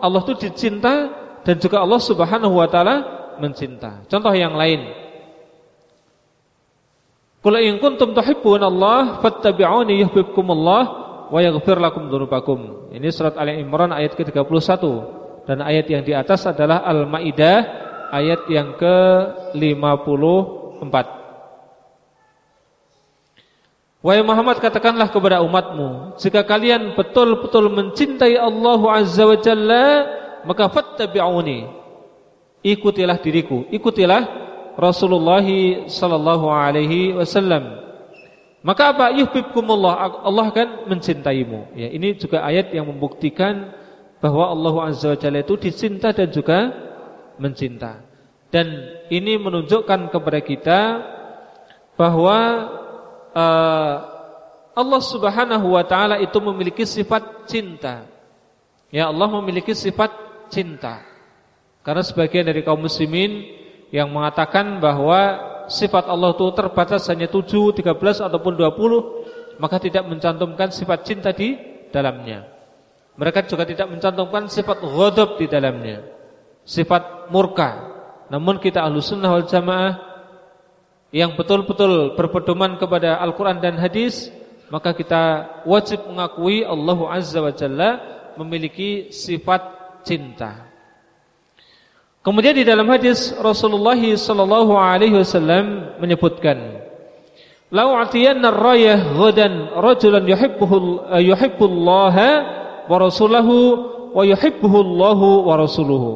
Allah itu dicinta dan juga Allah Subhanahu wa taala mencinta. Contoh yang lain. Qul in kuntum Allah fattabi'uni yuhibbukumullah wa yaghfir lakum dzunubakum. Ini surat Ali Imran ayat ke-31. Dan ayat yang di atas adalah Al-Maidah ayat yang ke-54. Wahai Muhammad katakanlah kepada umatmu Jika kalian betul-betul mencintai Allah Azza wa Jalla Maka fattabi'uni Ikutilah diriku Ikutilah Rasulullah Sallallahu Alaihi Wasallam Maka apa? Yuhbibkumullah Allah akan mencintaimu ya, Ini juga ayat yang membuktikan bahwa Allah Azza wa Jalla itu dicinta dan juga mencinta. Dan ini menunjukkan kepada kita bahwa uh, Allah Subhanahu wa taala itu memiliki sifat cinta. Ya Allah memiliki sifat cinta. Karena sebagian dari kaum muslimin yang mengatakan bahwa sifat Allah itu terbatas hanya 7, 13 ataupun 20, maka tidak mencantumkan sifat cinta di dalamnya. Mereka juga tidak mencantumkan sifat ghadab di dalamnya. Sifat murka. Namun kita ahlu sunnah wal jamaah yang betul-betul berpedoman kepada Al-Quran dan hadis, maka kita wajib mengakui Allah Azza wa Jalla memiliki sifat cinta. Kemudian di dalam hadis Rasulullah sallallahu alaihi wasallam menyebutkan, "Lau atiyanna ar-rayah ghadan rajulan yuhibbuhu yuhibbullaha wa rasulahu wa yuhibbuhu Allahu wa rasuluhu.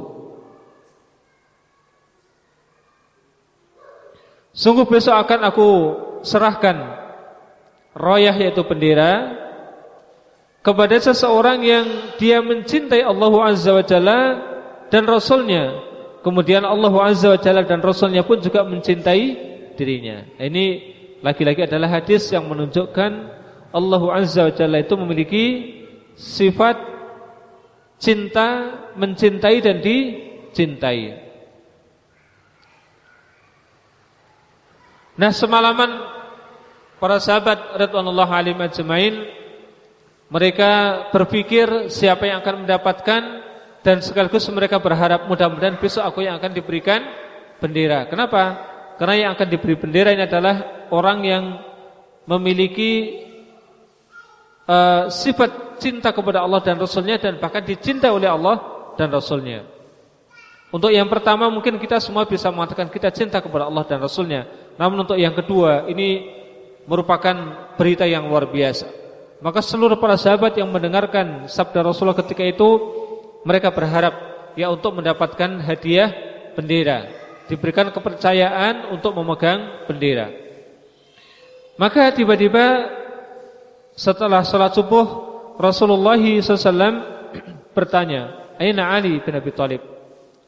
Sungguh besok akan aku serahkan royah yaitu bendera kepada seseorang yang dia mencintai Allah Azza wa Jalla dan Rasulnya. Kemudian Allah Azza wa Jalla dan Rasulnya pun juga mencintai dirinya. Ini lagi-lagi adalah hadis yang menunjukkan Allah Azza wa Jalla itu memiliki sifat cinta, mencintai dan dicintai. Nah, semalaman para sahabat radhiyallahu alaihim ajmain mereka berpikir siapa yang akan mendapatkan dan sekaligus mereka berharap mudah-mudahan besok aku yang akan diberikan bendera. Kenapa? Karena yang akan diberi bendera ini adalah orang yang memiliki uh, sifat cinta kepada Allah dan Rasulnya dan bahkan dicintai oleh Allah dan Rasulnya. Untuk yang pertama mungkin kita semua bisa mengatakan kita cinta kepada Allah dan Rasulnya. Namun untuk yang kedua ini merupakan berita yang luar biasa. Maka seluruh para sahabat yang mendengarkan sabda Rasulullah ketika itu mereka berharap ya untuk mendapatkan hadiah bendera, diberikan kepercayaan untuk memegang bendera. Maka tiba-tiba setelah sholat subuh Rasulullah SAW bertanya, Aina Ali bin Abi Talib?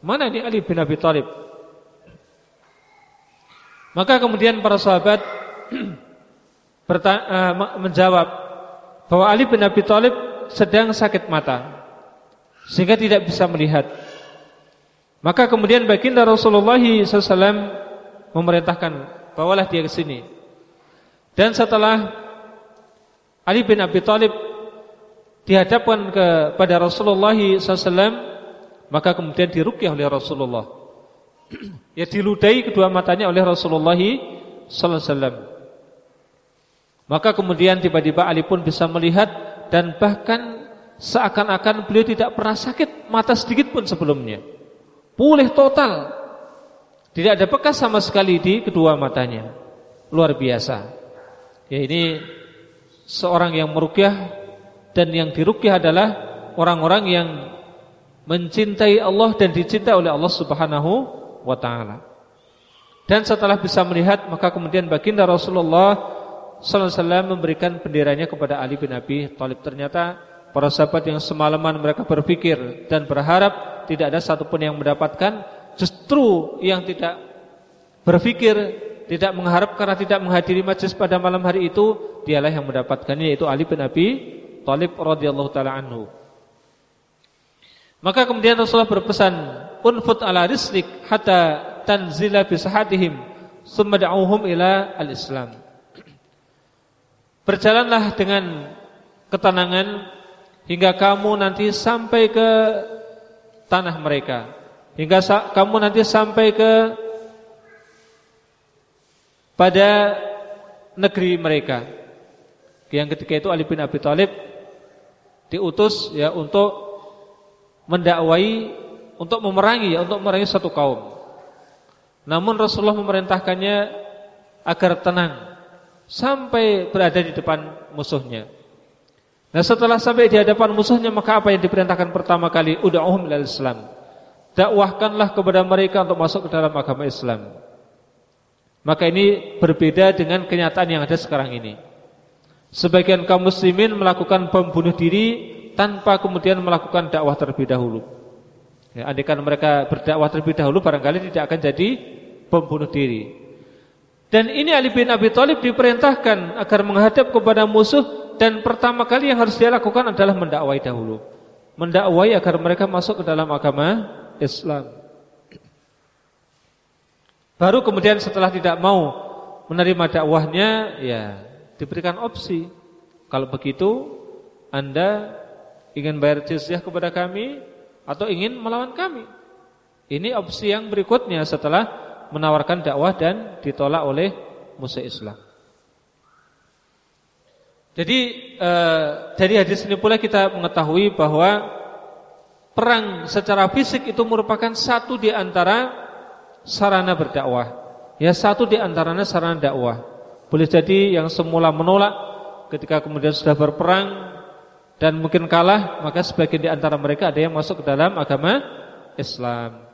Mana ini Ali bin Abi Talib? Maka kemudian para sahabat uh, menjawab bahwa Ali bin Abi Talib sedang sakit mata sehingga tidak bisa melihat. Maka kemudian baginda Rasulullah SAW memerintahkan bawalah dia ke sini. Dan setelah Ali bin Abi Talib dihadapkan kepada Rasulullah SAW maka kemudian dirukyah oleh Rasulullah ya diludahi kedua matanya oleh Rasulullah SAW maka kemudian tiba-tiba Ali pun bisa melihat dan bahkan seakan-akan beliau tidak pernah sakit mata sedikit pun sebelumnya pulih total tidak ada bekas sama sekali di kedua matanya luar biasa ya ini seorang yang merukyah dan yang dirukyah adalah orang-orang yang mencintai Allah dan dicintai oleh Allah Subhanahu wa taala. Dan setelah bisa melihat maka kemudian baginda Rasulullah sallallahu alaihi wasallam memberikan benderanya kepada Ali bin Abi Thalib. Ternyata para sahabat yang semalaman mereka berpikir dan berharap tidak ada satupun yang mendapatkan justru yang tidak berpikir tidak mengharap karena tidak menghadiri majlis pada malam hari itu dialah yang mendapatkannya yaitu Ali bin Abi Talib radhiyallahu taala anhu. Maka kemudian Rasulullah berpesan, "Unfut ala rislik hatta tanzila bi sahatihim, da'uhum ila al-Islam." Berjalanlah dengan ketenangan hingga kamu nanti sampai ke tanah mereka. Hingga kamu nanti sampai ke pada negeri mereka. Yang ketika itu Ali bin Abi Thalib diutus ya untuk mendakwai untuk memerangi ya untuk memerangi satu kaum. Namun Rasulullah memerintahkannya agar tenang sampai berada di depan musuhnya. Nah setelah sampai di hadapan musuhnya maka apa yang diperintahkan pertama kali ud'uhum ilal Islam. Dakwahkanlah kepada mereka untuk masuk ke dalam agama Islam. Maka ini berbeda dengan kenyataan yang ada sekarang ini. Sebagian kaum muslimin melakukan pembunuh diri tanpa kemudian melakukan dakwah terlebih dahulu. Ya, mereka berdakwah terlebih dahulu barangkali tidak akan jadi pembunuh diri. Dan ini Ali bin Abi Thalib diperintahkan agar menghadap kepada musuh dan pertama kali yang harus dia lakukan adalah mendakwai dahulu. Mendakwai agar mereka masuk ke dalam agama Islam. Baru kemudian setelah tidak mau menerima dakwahnya, ya diberikan opsi. Kalau begitu Anda ingin bayar jizyah kepada kami atau ingin melawan kami. Ini opsi yang berikutnya setelah menawarkan dakwah dan ditolak oleh musuh Islam. Jadi eh, dari hadis ini pula kita mengetahui bahwa perang secara fisik itu merupakan satu di antara sarana berdakwah. Ya satu di antaranya sarana dakwah. Boleh jadi yang semula menolak ketika kemudian sudah berperang dan mungkin kalah, maka sebagian di antara mereka ada yang masuk ke dalam agama Islam.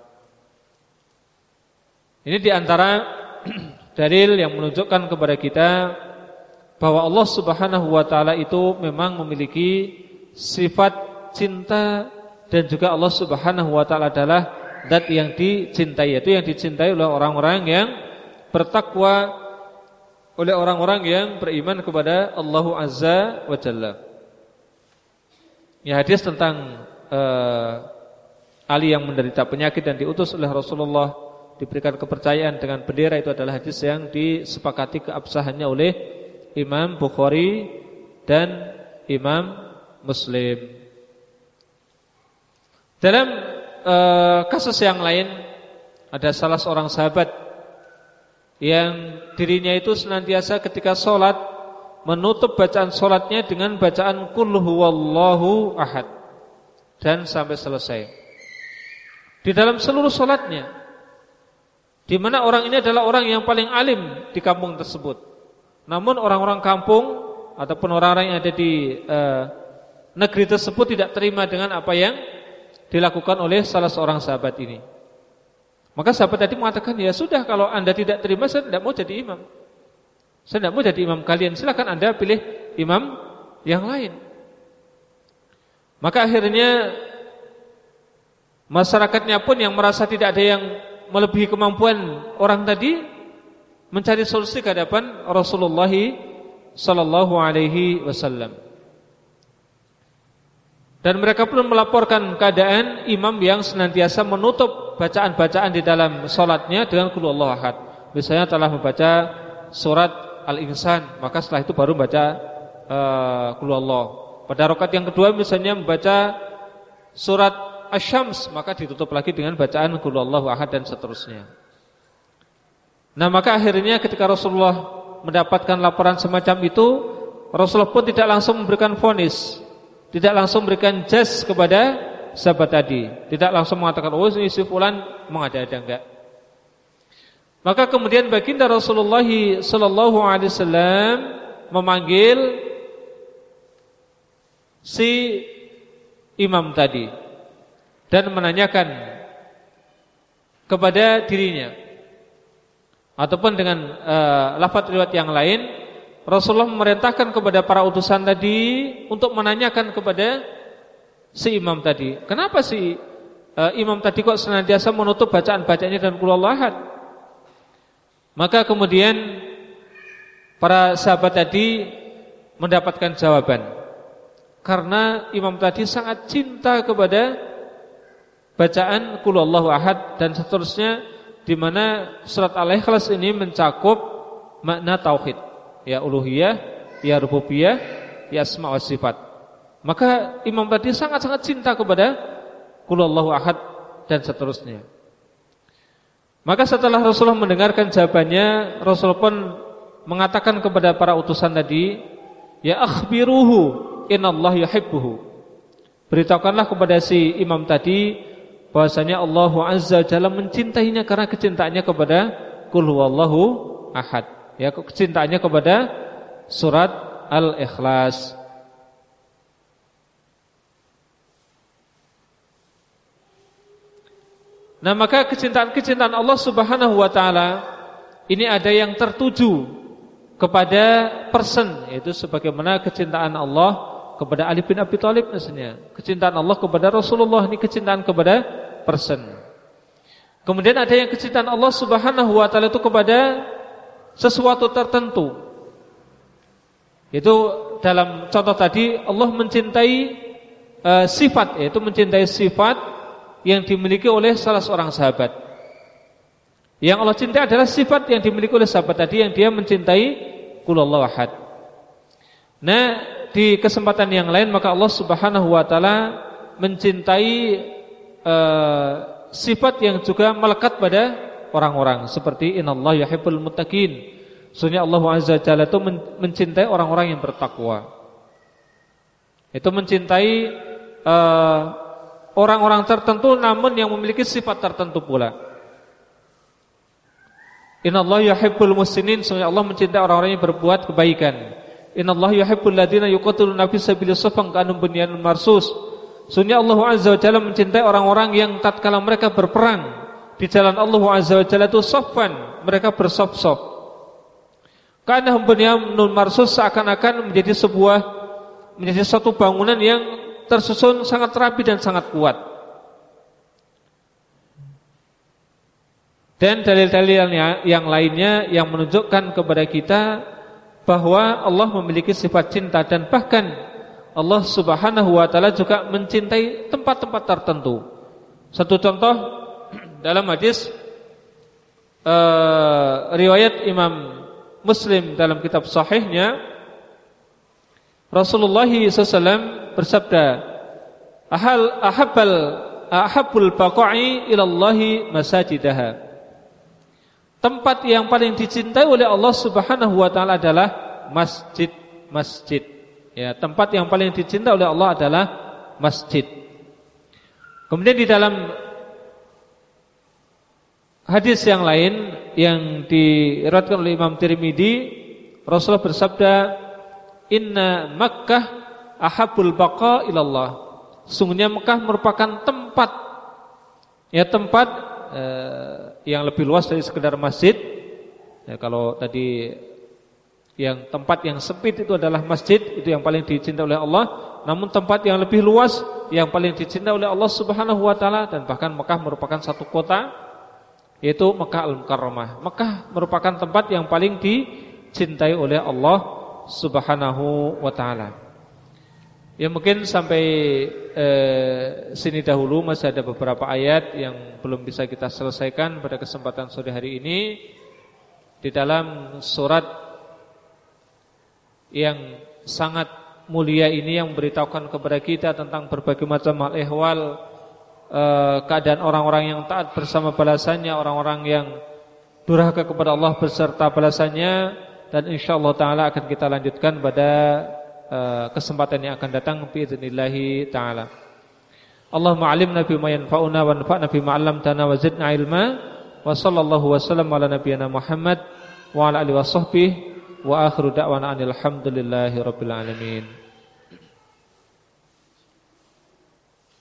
Ini di antara dalil yang menunjukkan kepada kita bahwa Allah Subhanahu wa taala itu memang memiliki sifat cinta dan juga Allah Subhanahu wa taala adalah zat yang dicintai, yaitu yang dicintai oleh orang-orang yang bertakwa oleh orang-orang yang beriman kepada Allah Azza wa Jalla. Ya hadis tentang uh, Ali yang menderita penyakit dan diutus oleh Rasulullah diberikan kepercayaan dengan bendera itu adalah hadis yang disepakati keabsahannya oleh Imam Bukhari dan Imam Muslim. Dalam uh, kasus yang lain ada salah seorang sahabat yang dirinya itu senantiasa ketika sholat menutup bacaan sholatnya dengan bacaan Qul huwallahu ahad dan sampai selesai. Di dalam seluruh sholatnya, di mana orang ini adalah orang yang paling alim di kampung tersebut. Namun orang-orang kampung ataupun orang-orang yang ada di uh, negeri tersebut tidak terima dengan apa yang dilakukan oleh salah seorang sahabat ini. Maka sahabat tadi mengatakan, ya sudah kalau anda tidak terima, saya tidak mau jadi imam. Saya tidak mau jadi imam kalian, silakan anda pilih imam yang lain. Maka akhirnya masyarakatnya pun yang merasa tidak ada yang melebihi kemampuan orang tadi mencari solusi ke hadapan Rasulullah sallallahu alaihi wasallam. Dan mereka pun melaporkan keadaan imam yang senantiasa menutup bacaan-bacaan di dalam solatnya dengan kulu Allah ahad. Misalnya telah membaca surat Al-Insan, maka setelah itu baru baca uh, kulu Allah. Pada rakaat yang kedua misalnya membaca surat Asy-Syams maka ditutup lagi dengan bacaan Qul ahad dan seterusnya. Nah, maka akhirnya ketika Rasulullah mendapatkan laporan semacam itu, Rasulullah pun tidak langsung memberikan vonis, tidak langsung memberikan jas kepada sahabat tadi, tidak langsung mengatakan oh ini si fulan mengada-ada enggak. Maka kemudian baginda Rasulullah sallallahu alaihi wasallam memanggil si imam tadi dan menanyakan kepada dirinya ataupun dengan uh, lafaz riwayat yang lain Rasulullah memerintahkan kepada para utusan tadi untuk menanyakan kepada si imam tadi, kenapa si uh, imam tadi kok senantiasa menutup bacaan-bacaannya dan qul Maka kemudian para sahabat tadi mendapatkan jawaban. Karena imam tadi sangat cinta kepada bacaan qul ahad dan seterusnya di mana surat Al-Ikhlas ini mencakup makna tauhid ya uluhiyah, ya rububiyah, ya asma wa sifat. Maka imam tadi sangat-sangat cinta kepada Kulullahu ahad dan seterusnya. Maka setelah Rasulullah mendengarkan jawabannya, Rasulullah pun mengatakan kepada para utusan tadi, "Ya akhbiruhu innallaha yuhibbuhu." Beritahukanlah kepada si imam tadi bahwasanya Allah Azza Jalla mencintainya karena kecintaannya kepada Qul huwallahu ahad ya kecintaannya kepada surat Al-Ikhlas. Nah, maka kecintaan-kecintaan Allah Subhanahu wa taala ini ada yang tertuju kepada person yaitu sebagaimana kecintaan Allah kepada Ali bin Abi Thalib misalnya. Kecintaan Allah kepada Rasulullah ini kecintaan kepada person. Kemudian ada yang kecintaan Allah Subhanahu wa taala itu kepada sesuatu tertentu. Itu dalam contoh tadi Allah mencintai uh, sifat yaitu mencintai sifat yang dimiliki oleh salah seorang sahabat. Yang Allah cintai adalah sifat yang dimiliki oleh sahabat tadi yang dia mencintai kulullah ahad. Nah, di kesempatan yang lain maka Allah Subhanahu wa taala mencintai uh, sifat yang juga melekat pada orang-orang seperti innallaha yuhibbul muttaqin. Sesungguhnya Allah Azza Jalla itu mencintai orang-orang yang bertakwa. Itu mencintai uh, orang-orang tertentu namun yang memiliki sifat tertentu pula. Innallaha yuhibbul muhsinin, sesungguhnya Allah mencintai orang-orang yang berbuat kebaikan. Innallaha yuhibbul ladzina yuqatiluna fi sabilillah safan ka'annahum bunyanun marsus. Sesungguhnya Allah Azza wa Jalla mencintai orang-orang yang tatkala mereka berperang di jalan Allah Azza wa Jalla itu sofan, mereka bersop-sop. Karena bunyanun marsus seakan-akan menjadi sebuah menjadi satu bangunan yang tersusun sangat rapi dan sangat kuat. Dan dalil-dalil yang lainnya yang menunjukkan kepada kita bahwa Allah memiliki sifat cinta dan bahkan Allah Subhanahu wa taala juga mencintai tempat-tempat tertentu. Satu contoh dalam hadis uh, riwayat Imam Muslim dalam kitab sahihnya Rasulullah SAW bersabda ahal ahabbal ahabbul baqa'i ilallahi masajidaha tempat yang paling dicintai oleh Allah Subhanahu wa taala adalah masjid-masjid. Ya tempat yang paling dicintai oleh Allah adalah masjid. Kemudian di dalam hadis yang lain yang diriwayatkan oleh Imam Tirmidzi Rasulullah bersabda inna Makkah ahabul baqa ilallah. Sungguhnya Mekah merupakan tempat ya tempat eh, yang lebih luas dari sekedar masjid ya, kalau tadi yang tempat yang sempit itu adalah masjid itu yang paling dicintai oleh Allah namun tempat yang lebih luas yang paling dicintai oleh Allah Subhanahu wa taala dan bahkan Mekah merupakan satu kota yaitu Mekah Al-Mukarramah. Mekah merupakan tempat yang paling dicintai oleh Allah Subhanahu wa taala. Ya mungkin sampai eh, sini dahulu. Masih ada beberapa ayat yang belum bisa kita selesaikan pada kesempatan sore hari ini. Di dalam surat yang sangat mulia ini yang memberitahukan kepada kita tentang berbagai macam hal ehwal eh, keadaan orang-orang yang taat bersama balasannya, orang-orang yang durhaka kepada Allah beserta balasannya. Dan insyaallah taala akan kita lanjutkan pada Eh, kesempatan yang akan datang biiznillahi taala. Allahumma 'allimna bima yanfa'una wa anfa'na bima 'allamtana wa zidna 'ilma. Wa sallallahu wasallam ala nabiyyina Muhammad wa ala alihi washabbihi wa akhiru da'wana alhamdulillahi rabbil alamin.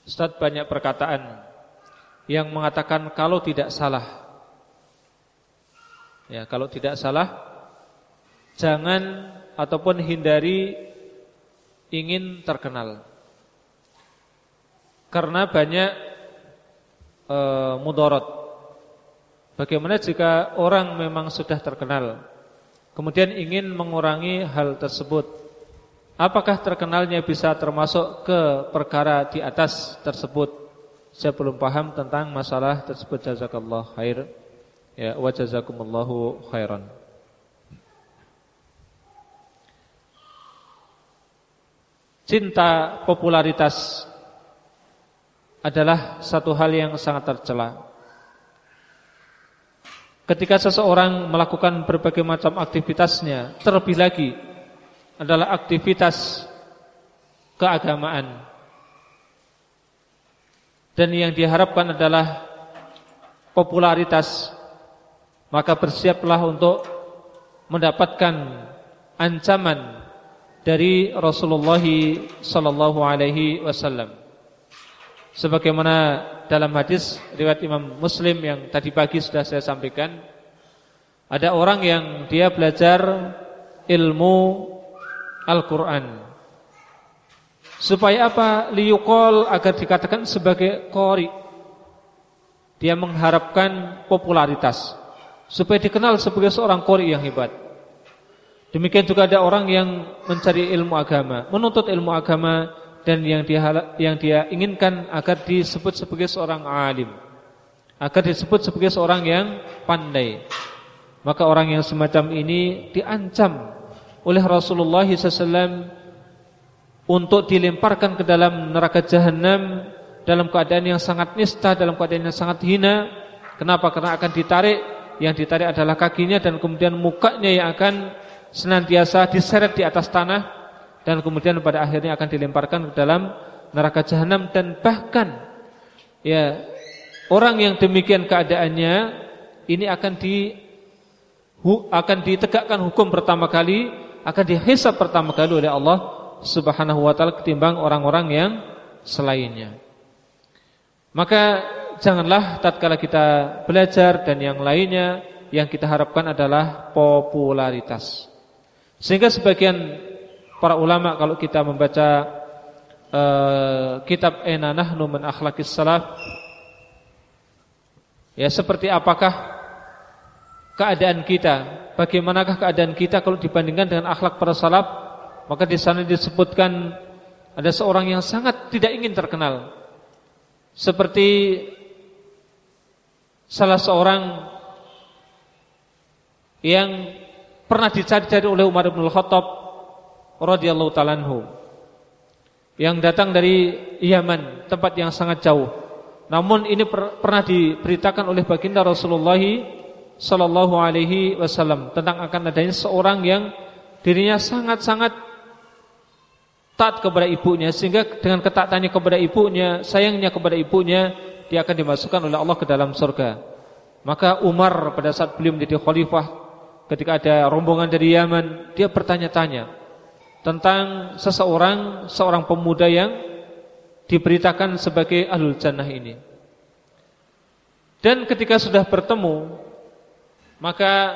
Ustaz banyak perkataan yang mengatakan kalau tidak salah ya kalau tidak salah jangan ataupun hindari ingin terkenal. Karena banyak e, mudarat. Bagaimana jika orang memang sudah terkenal kemudian ingin mengurangi hal tersebut? Apakah terkenalnya bisa termasuk ke perkara di atas tersebut? Saya belum paham tentang masalah tersebut. Jazakallah khair. Ya, wa jazakumullahu khairan. Cinta popularitas adalah satu hal yang sangat tercela. Ketika seseorang melakukan berbagai macam aktivitasnya, terlebih lagi adalah aktivitas keagamaan. Dan yang diharapkan adalah popularitas. Maka bersiaplah untuk mendapatkan ancaman dari Rasulullah sallallahu alaihi wasallam. Sebagaimana dalam hadis riwayat Imam Muslim yang tadi pagi sudah saya sampaikan, ada orang yang dia belajar ilmu Al-Quran Supaya apa? Liyukol agar dikatakan sebagai kori Dia mengharapkan popularitas Supaya dikenal sebagai seorang kori yang hebat Demikian juga ada orang yang mencari ilmu agama Menuntut ilmu agama Dan yang dia, yang dia inginkan agar disebut sebagai seorang alim Agar disebut sebagai seorang yang pandai Maka orang yang semacam ini diancam oleh Rasulullah SAW untuk dilemparkan ke dalam neraka jahanam dalam keadaan yang sangat nista, dalam keadaan yang sangat hina. Kenapa? Karena akan ditarik, yang ditarik adalah kakinya dan kemudian mukanya yang akan senantiasa diseret di atas tanah dan kemudian pada akhirnya akan dilemparkan ke dalam neraka jahanam dan bahkan ya orang yang demikian keadaannya ini akan di akan ditegakkan hukum pertama kali akan dihisab pertama kali oleh Allah Subhanahu wa taala ketimbang orang-orang yang selainnya. Maka janganlah tatkala kita belajar dan yang lainnya yang kita harapkan adalah popularitas. Sehingga sebagian para ulama kalau kita membaca uh, kitab Enanah Numan Akhlakis Salaf ya seperti apakah keadaan kita bagaimanakah keadaan kita kalau dibandingkan dengan akhlak para salaf? Maka di sana disebutkan ada seorang yang sangat tidak ingin terkenal. Seperti salah seorang yang pernah dicari-cari oleh Umar bin Khattab radhiyallahu taala yang datang dari Yaman, tempat yang sangat jauh. Namun ini per, pernah diberitakan oleh baginda Rasulullah Sallallahu Alaihi Wasallam tentang akan adanya seorang yang dirinya sangat-sangat taat kepada ibunya sehingga dengan ketaatannya kepada ibunya, sayangnya kepada ibunya, dia akan dimasukkan oleh Allah ke dalam surga. Maka Umar pada saat beliau menjadi khalifah ketika ada rombongan dari Yaman, dia bertanya-tanya tentang seseorang, seorang pemuda yang diberitakan sebagai ahlul jannah ini. Dan ketika sudah bertemu maka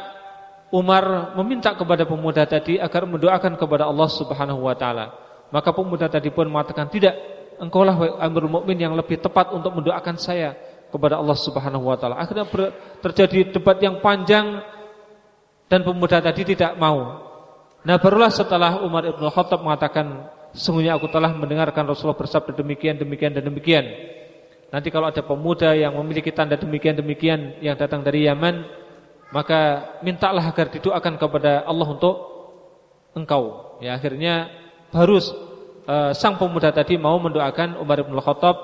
Umar meminta kepada pemuda tadi agar mendoakan kepada Allah Subhanahu wa taala. Maka pemuda tadi pun mengatakan, "Tidak, engkaulah Amirul Mukmin yang lebih tepat untuk mendoakan saya kepada Allah Subhanahu wa taala." Akhirnya terjadi debat yang panjang dan pemuda tadi tidak mau. Nah, barulah setelah Umar Ibn Khattab mengatakan, "Sungguhnya aku telah mendengarkan Rasulullah bersabda demikian, demikian dan demikian." Nanti kalau ada pemuda yang memiliki tanda demikian-demikian yang datang dari Yaman, maka mintalah agar didoakan kepada Allah untuk engkau. Ya akhirnya baru uh, sang pemuda tadi mau mendoakan Umar bin Khattab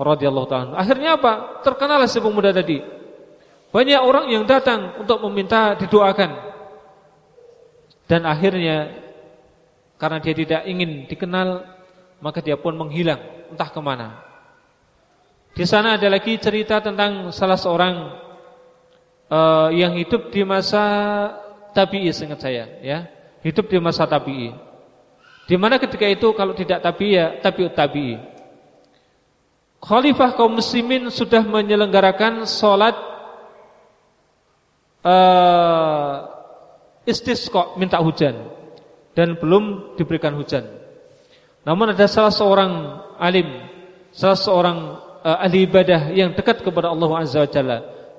radhiyallahu taala. Akhirnya apa? Terkenal si pemuda tadi. Banyak orang yang datang untuk meminta didoakan. Dan akhirnya karena dia tidak ingin dikenal, maka dia pun menghilang entah ke mana. Di sana ada lagi cerita tentang salah seorang uh, yang hidup di masa tabi'i seingat saya, ya. Hidup di masa tabi'i. Di mana ketika itu kalau tidak tabi'i ya tabi'ut tabi'i. Khalifah kaum muslimin sudah menyelenggarakan salat uh, istisqa minta hujan dan belum diberikan hujan. Namun ada salah seorang alim, salah seorang uh, ahli ibadah yang dekat kepada Allah Azza wa Jalla.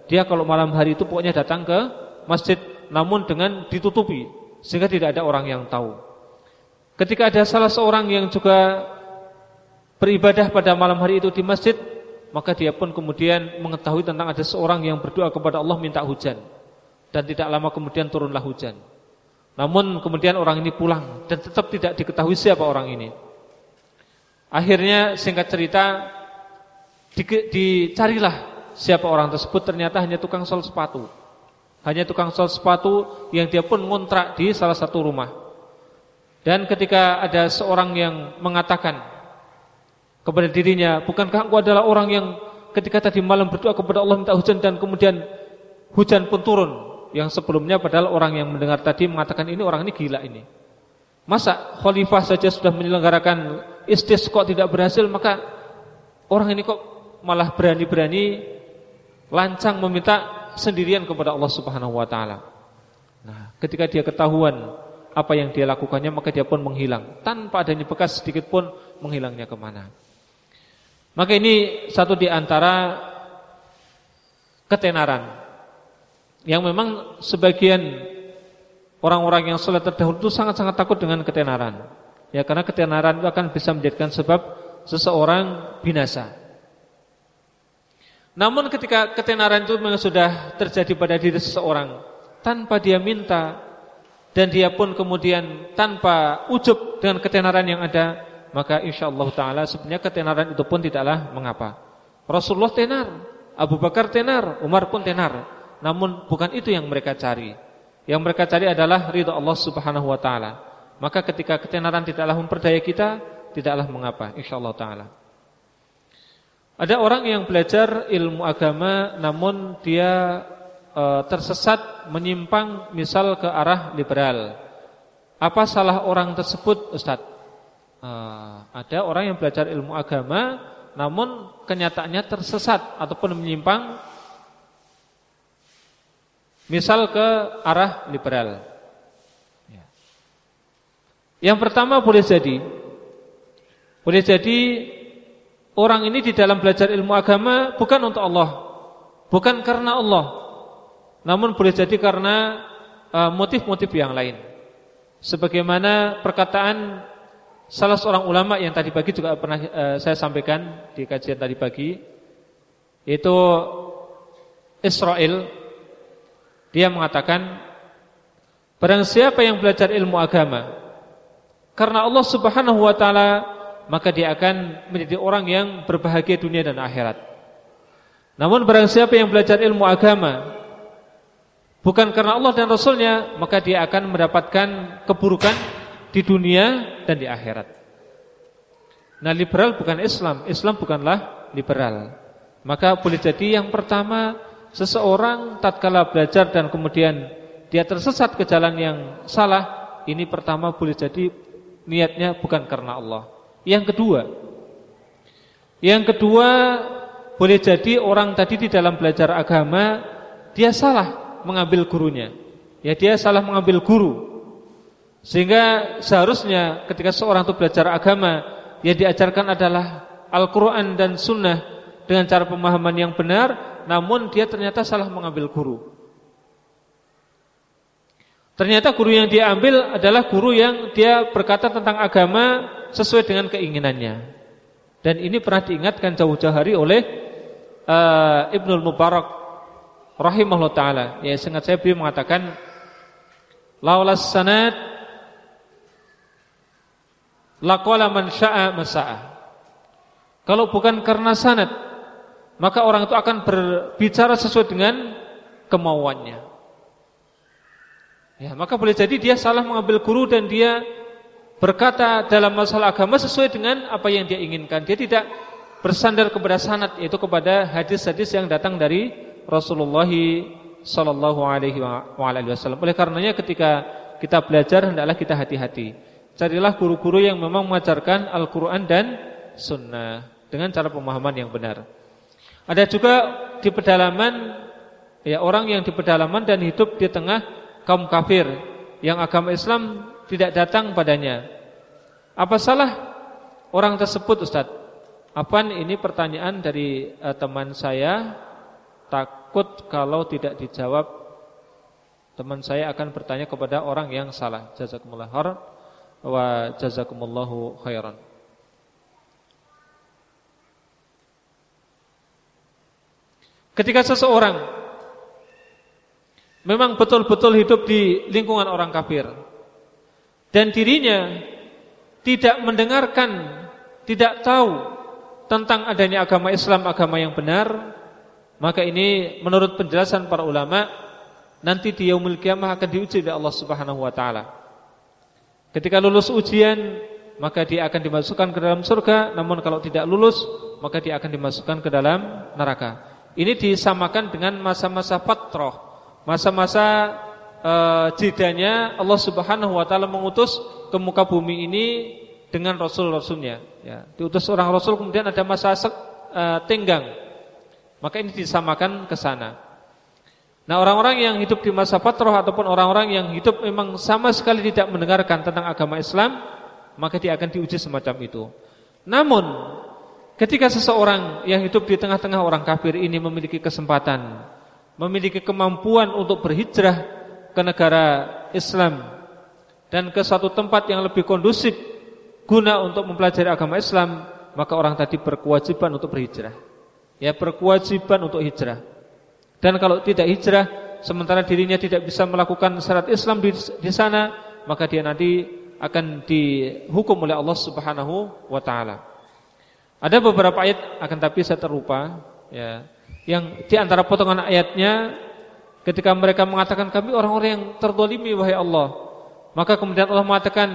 Dia kalau malam hari itu pokoknya datang ke masjid namun dengan ditutupi sehingga tidak ada orang yang tahu. Ketika ada salah seorang yang juga beribadah pada malam hari itu di masjid, maka dia pun kemudian mengetahui tentang ada seorang yang berdoa kepada Allah minta hujan. Dan tidak lama kemudian turunlah hujan. Namun kemudian orang ini pulang dan tetap tidak diketahui siapa orang ini. Akhirnya singkat cerita dicarilah siapa orang tersebut ternyata hanya tukang sol sepatu. Hanya tukang sol sepatu yang dia pun ngontrak di salah satu rumah. Dan ketika ada seorang yang mengatakan kepada dirinya, bukankah engkau adalah orang yang ketika tadi malam berdoa kepada Allah minta hujan dan kemudian hujan pun turun. Yang sebelumnya padahal orang yang mendengar tadi mengatakan ini orang ini gila ini. Masa khalifah saja sudah menyelenggarakan istisqa tidak berhasil maka orang ini kok malah berani-berani lancang meminta sendirian kepada Allah Subhanahu wa taala. Nah, ketika dia ketahuan apa yang dia lakukannya maka dia pun menghilang tanpa adanya bekas sedikit pun menghilangnya ke mana. Maka ini satu di antara ketenaran yang memang sebagian orang-orang yang soleh terdahulu itu sangat-sangat takut dengan ketenaran. Ya karena ketenaran itu akan bisa menjadikan sebab seseorang binasa. Namun ketika ketenaran itu memang sudah terjadi pada diri seseorang tanpa dia minta dan dia pun kemudian tanpa ujub dengan ketenaran yang ada, maka insyaallah taala sebenarnya ketenaran itu pun tidaklah mengapa. Rasulullah tenar, Abu Bakar tenar, Umar pun tenar. Namun bukan itu yang mereka cari. Yang mereka cari adalah ridha Allah Subhanahu wa taala. Maka ketika ketenaran tidaklah memperdaya kita, tidaklah mengapa insyaallah taala. Ada orang yang belajar ilmu agama namun dia e, tersesat menyimpang misal ke arah liberal. Apa salah orang tersebut, Ustaz? E, ada orang yang belajar ilmu agama namun kenyataannya tersesat ataupun menyimpang misal ke arah liberal. Ya. Yang pertama boleh jadi boleh jadi orang ini di dalam belajar ilmu agama bukan untuk Allah, bukan karena Allah, namun boleh jadi karena uh, motif-motif yang lain. Sebagaimana perkataan salah seorang ulama yang tadi pagi juga pernah uh, saya sampaikan di kajian tadi pagi, yaitu Israel. Dia mengatakan, barang siapa yang belajar ilmu agama karena Allah Subhanahu wa taala, maka dia akan menjadi orang yang berbahagia dunia dan akhirat. Namun barang siapa yang belajar ilmu agama bukan karena Allah dan Rasulnya maka dia akan mendapatkan keburukan di dunia dan di akhirat. Nah liberal bukan Islam, Islam bukanlah liberal. Maka boleh jadi yang pertama seseorang tatkala belajar dan kemudian dia tersesat ke jalan yang salah, ini pertama boleh jadi niatnya bukan karena Allah. Yang kedua, yang kedua boleh jadi orang tadi di dalam belajar agama dia salah mengambil gurunya. Ya dia salah mengambil guru. Sehingga seharusnya ketika seorang itu belajar agama, yang diajarkan adalah Al-Qur'an dan sunnah dengan cara pemahaman yang benar, namun dia ternyata salah mengambil guru. Ternyata guru yang dia ambil adalah guru yang dia berkata tentang agama sesuai dengan keinginannya. Dan ini pernah diingatkan jauh-jauh hari oleh uh, Ibnul Mubarak rahimahullah taala. Ya, sangat saya beliau mengatakan laulas sanad laqala man syaa masaa. Kalau bukan karena sanad, maka orang itu akan berbicara sesuai dengan kemauannya. Ya, maka boleh jadi dia salah mengambil guru dan dia berkata dalam masalah agama sesuai dengan apa yang dia inginkan. Dia tidak bersandar kepada sanad yaitu kepada hadis-hadis yang datang dari Rasulullah sallallahu alaihi wasallam. Oleh karenanya ketika kita belajar hendaklah kita hati-hati. Carilah guru-guru yang memang mengajarkan Al-Qur'an dan sunnah dengan cara pemahaman yang benar. Ada juga di pedalaman ya orang yang di pedalaman dan hidup di tengah kaum kafir yang agama Islam tidak datang padanya. Apa salah orang tersebut Ustaz? Apa ini pertanyaan dari uh, teman saya takut kalau tidak dijawab teman saya akan bertanya kepada orang yang salah. Jazakumullah khairan wa jazakumullahu khairan. Ketika seseorang memang betul-betul hidup di lingkungan orang kafir dan dirinya tidak mendengarkan, tidak tahu tentang adanya agama Islam, agama yang benar, maka ini menurut penjelasan para ulama nanti di yaumul kiamah akan diuji oleh Allah Subhanahu wa taala. Ketika lulus ujian maka dia akan dimasukkan ke dalam surga, namun kalau tidak lulus maka dia akan dimasukkan ke dalam neraka. Ini disamakan dengan masa-masa fatrah, masa-masa uh, jidanya Allah Subhanahu wa taala mengutus ke muka bumi ini dengan rasul-rasulnya, ya. Diutus orang rasul kemudian ada masa uh, tenggang. Maka ini disamakan ke sana. Nah orang-orang yang hidup di masa patroh ataupun orang-orang yang hidup memang sama sekali tidak mendengarkan tentang agama Islam, maka dia akan diuji semacam itu. Namun ketika seseorang yang hidup di tengah-tengah orang kafir ini memiliki kesempatan, memiliki kemampuan untuk berhijrah ke negara Islam dan ke satu tempat yang lebih kondusif guna untuk mempelajari agama Islam, maka orang tadi berkewajiban untuk berhijrah. Ya, berkewajiban untuk hijrah. Dan kalau tidak hijrah sementara dirinya tidak bisa melakukan syarat Islam di, di sana, maka dia nanti akan dihukum oleh Allah Subhanahu wa taala. Ada beberapa ayat akan tapi saya terlupa ya. Yang di antara potongan ayatnya ketika mereka mengatakan kami orang-orang yang terdolimi wahai Allah. Maka kemudian Allah mengatakan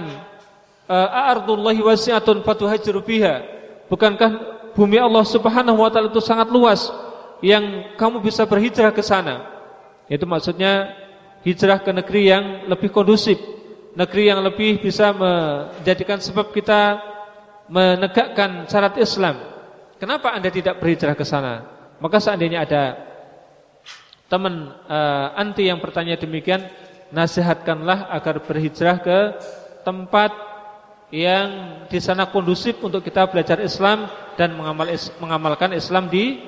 a'ardullahi wasi'atun fatuhajiru biha. Bukankah bumi Allah Subhanahu wa taala itu sangat luas? yang kamu bisa berhijrah ke sana. Itu maksudnya hijrah ke negeri yang lebih kondusif, negeri yang lebih bisa menjadikan sebab kita menegakkan syarat Islam. Kenapa Anda tidak berhijrah ke sana? Maka seandainya ada teman uh, anti yang bertanya demikian, nasihatkanlah agar berhijrah ke tempat yang di sana kondusif untuk kita belajar Islam dan mengamal, mengamalkan Islam di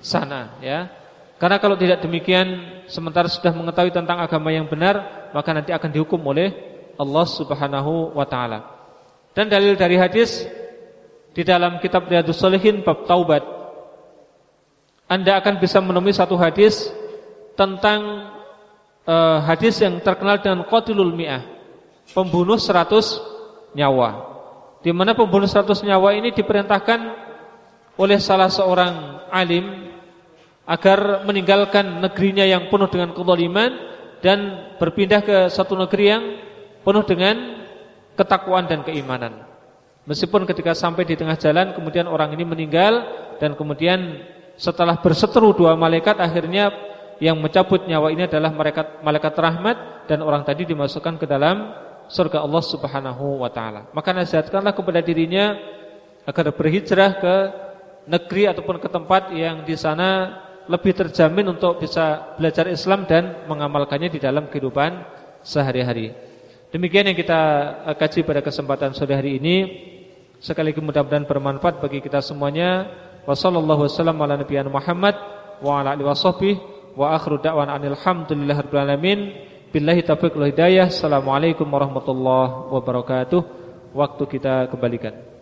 sana ya. Karena kalau tidak demikian sementara sudah mengetahui tentang agama yang benar, maka nanti akan dihukum oleh Allah Subhanahu wa taala. Dan dalil dari hadis di dalam kitab Riyadhus Shalihin bab taubat Anda akan bisa menemui satu hadis tentang uh, hadis yang terkenal dengan qatilul mi'ah, pembunuh 100 nyawa. Di mana pembunuh 100 nyawa ini diperintahkan oleh salah seorang alim agar meninggalkan negerinya yang penuh dengan kezaliman dan berpindah ke satu negeri yang penuh dengan ketakwaan dan keimanan. Meskipun ketika sampai di tengah jalan kemudian orang ini meninggal dan kemudian setelah berseteru dua malaikat akhirnya yang mencabut nyawa ini adalah malaikat malaikat rahmat dan orang tadi dimasukkan ke dalam surga Allah Subhanahu wa taala. Maka nasihatkanlah kepada dirinya agar berhijrah ke negeri ataupun ke tempat yang di sana lebih terjamin untuk bisa belajar Islam dan mengamalkannya di dalam kehidupan sehari-hari. Demikian yang kita kaji pada kesempatan sore hari ini. Sekali lagi mudah-mudahan bermanfaat bagi kita semuanya. Wassallallahu wasallam ala nabiyana Muhammad wa ala alihi washabbihi wa akhiru da'wana alhamdulillahirabbil alamin. Billahi taufiq wal hidayah. Assalamualaikum warahmatullahi wabarakatuh. Waktu kita kembalikan.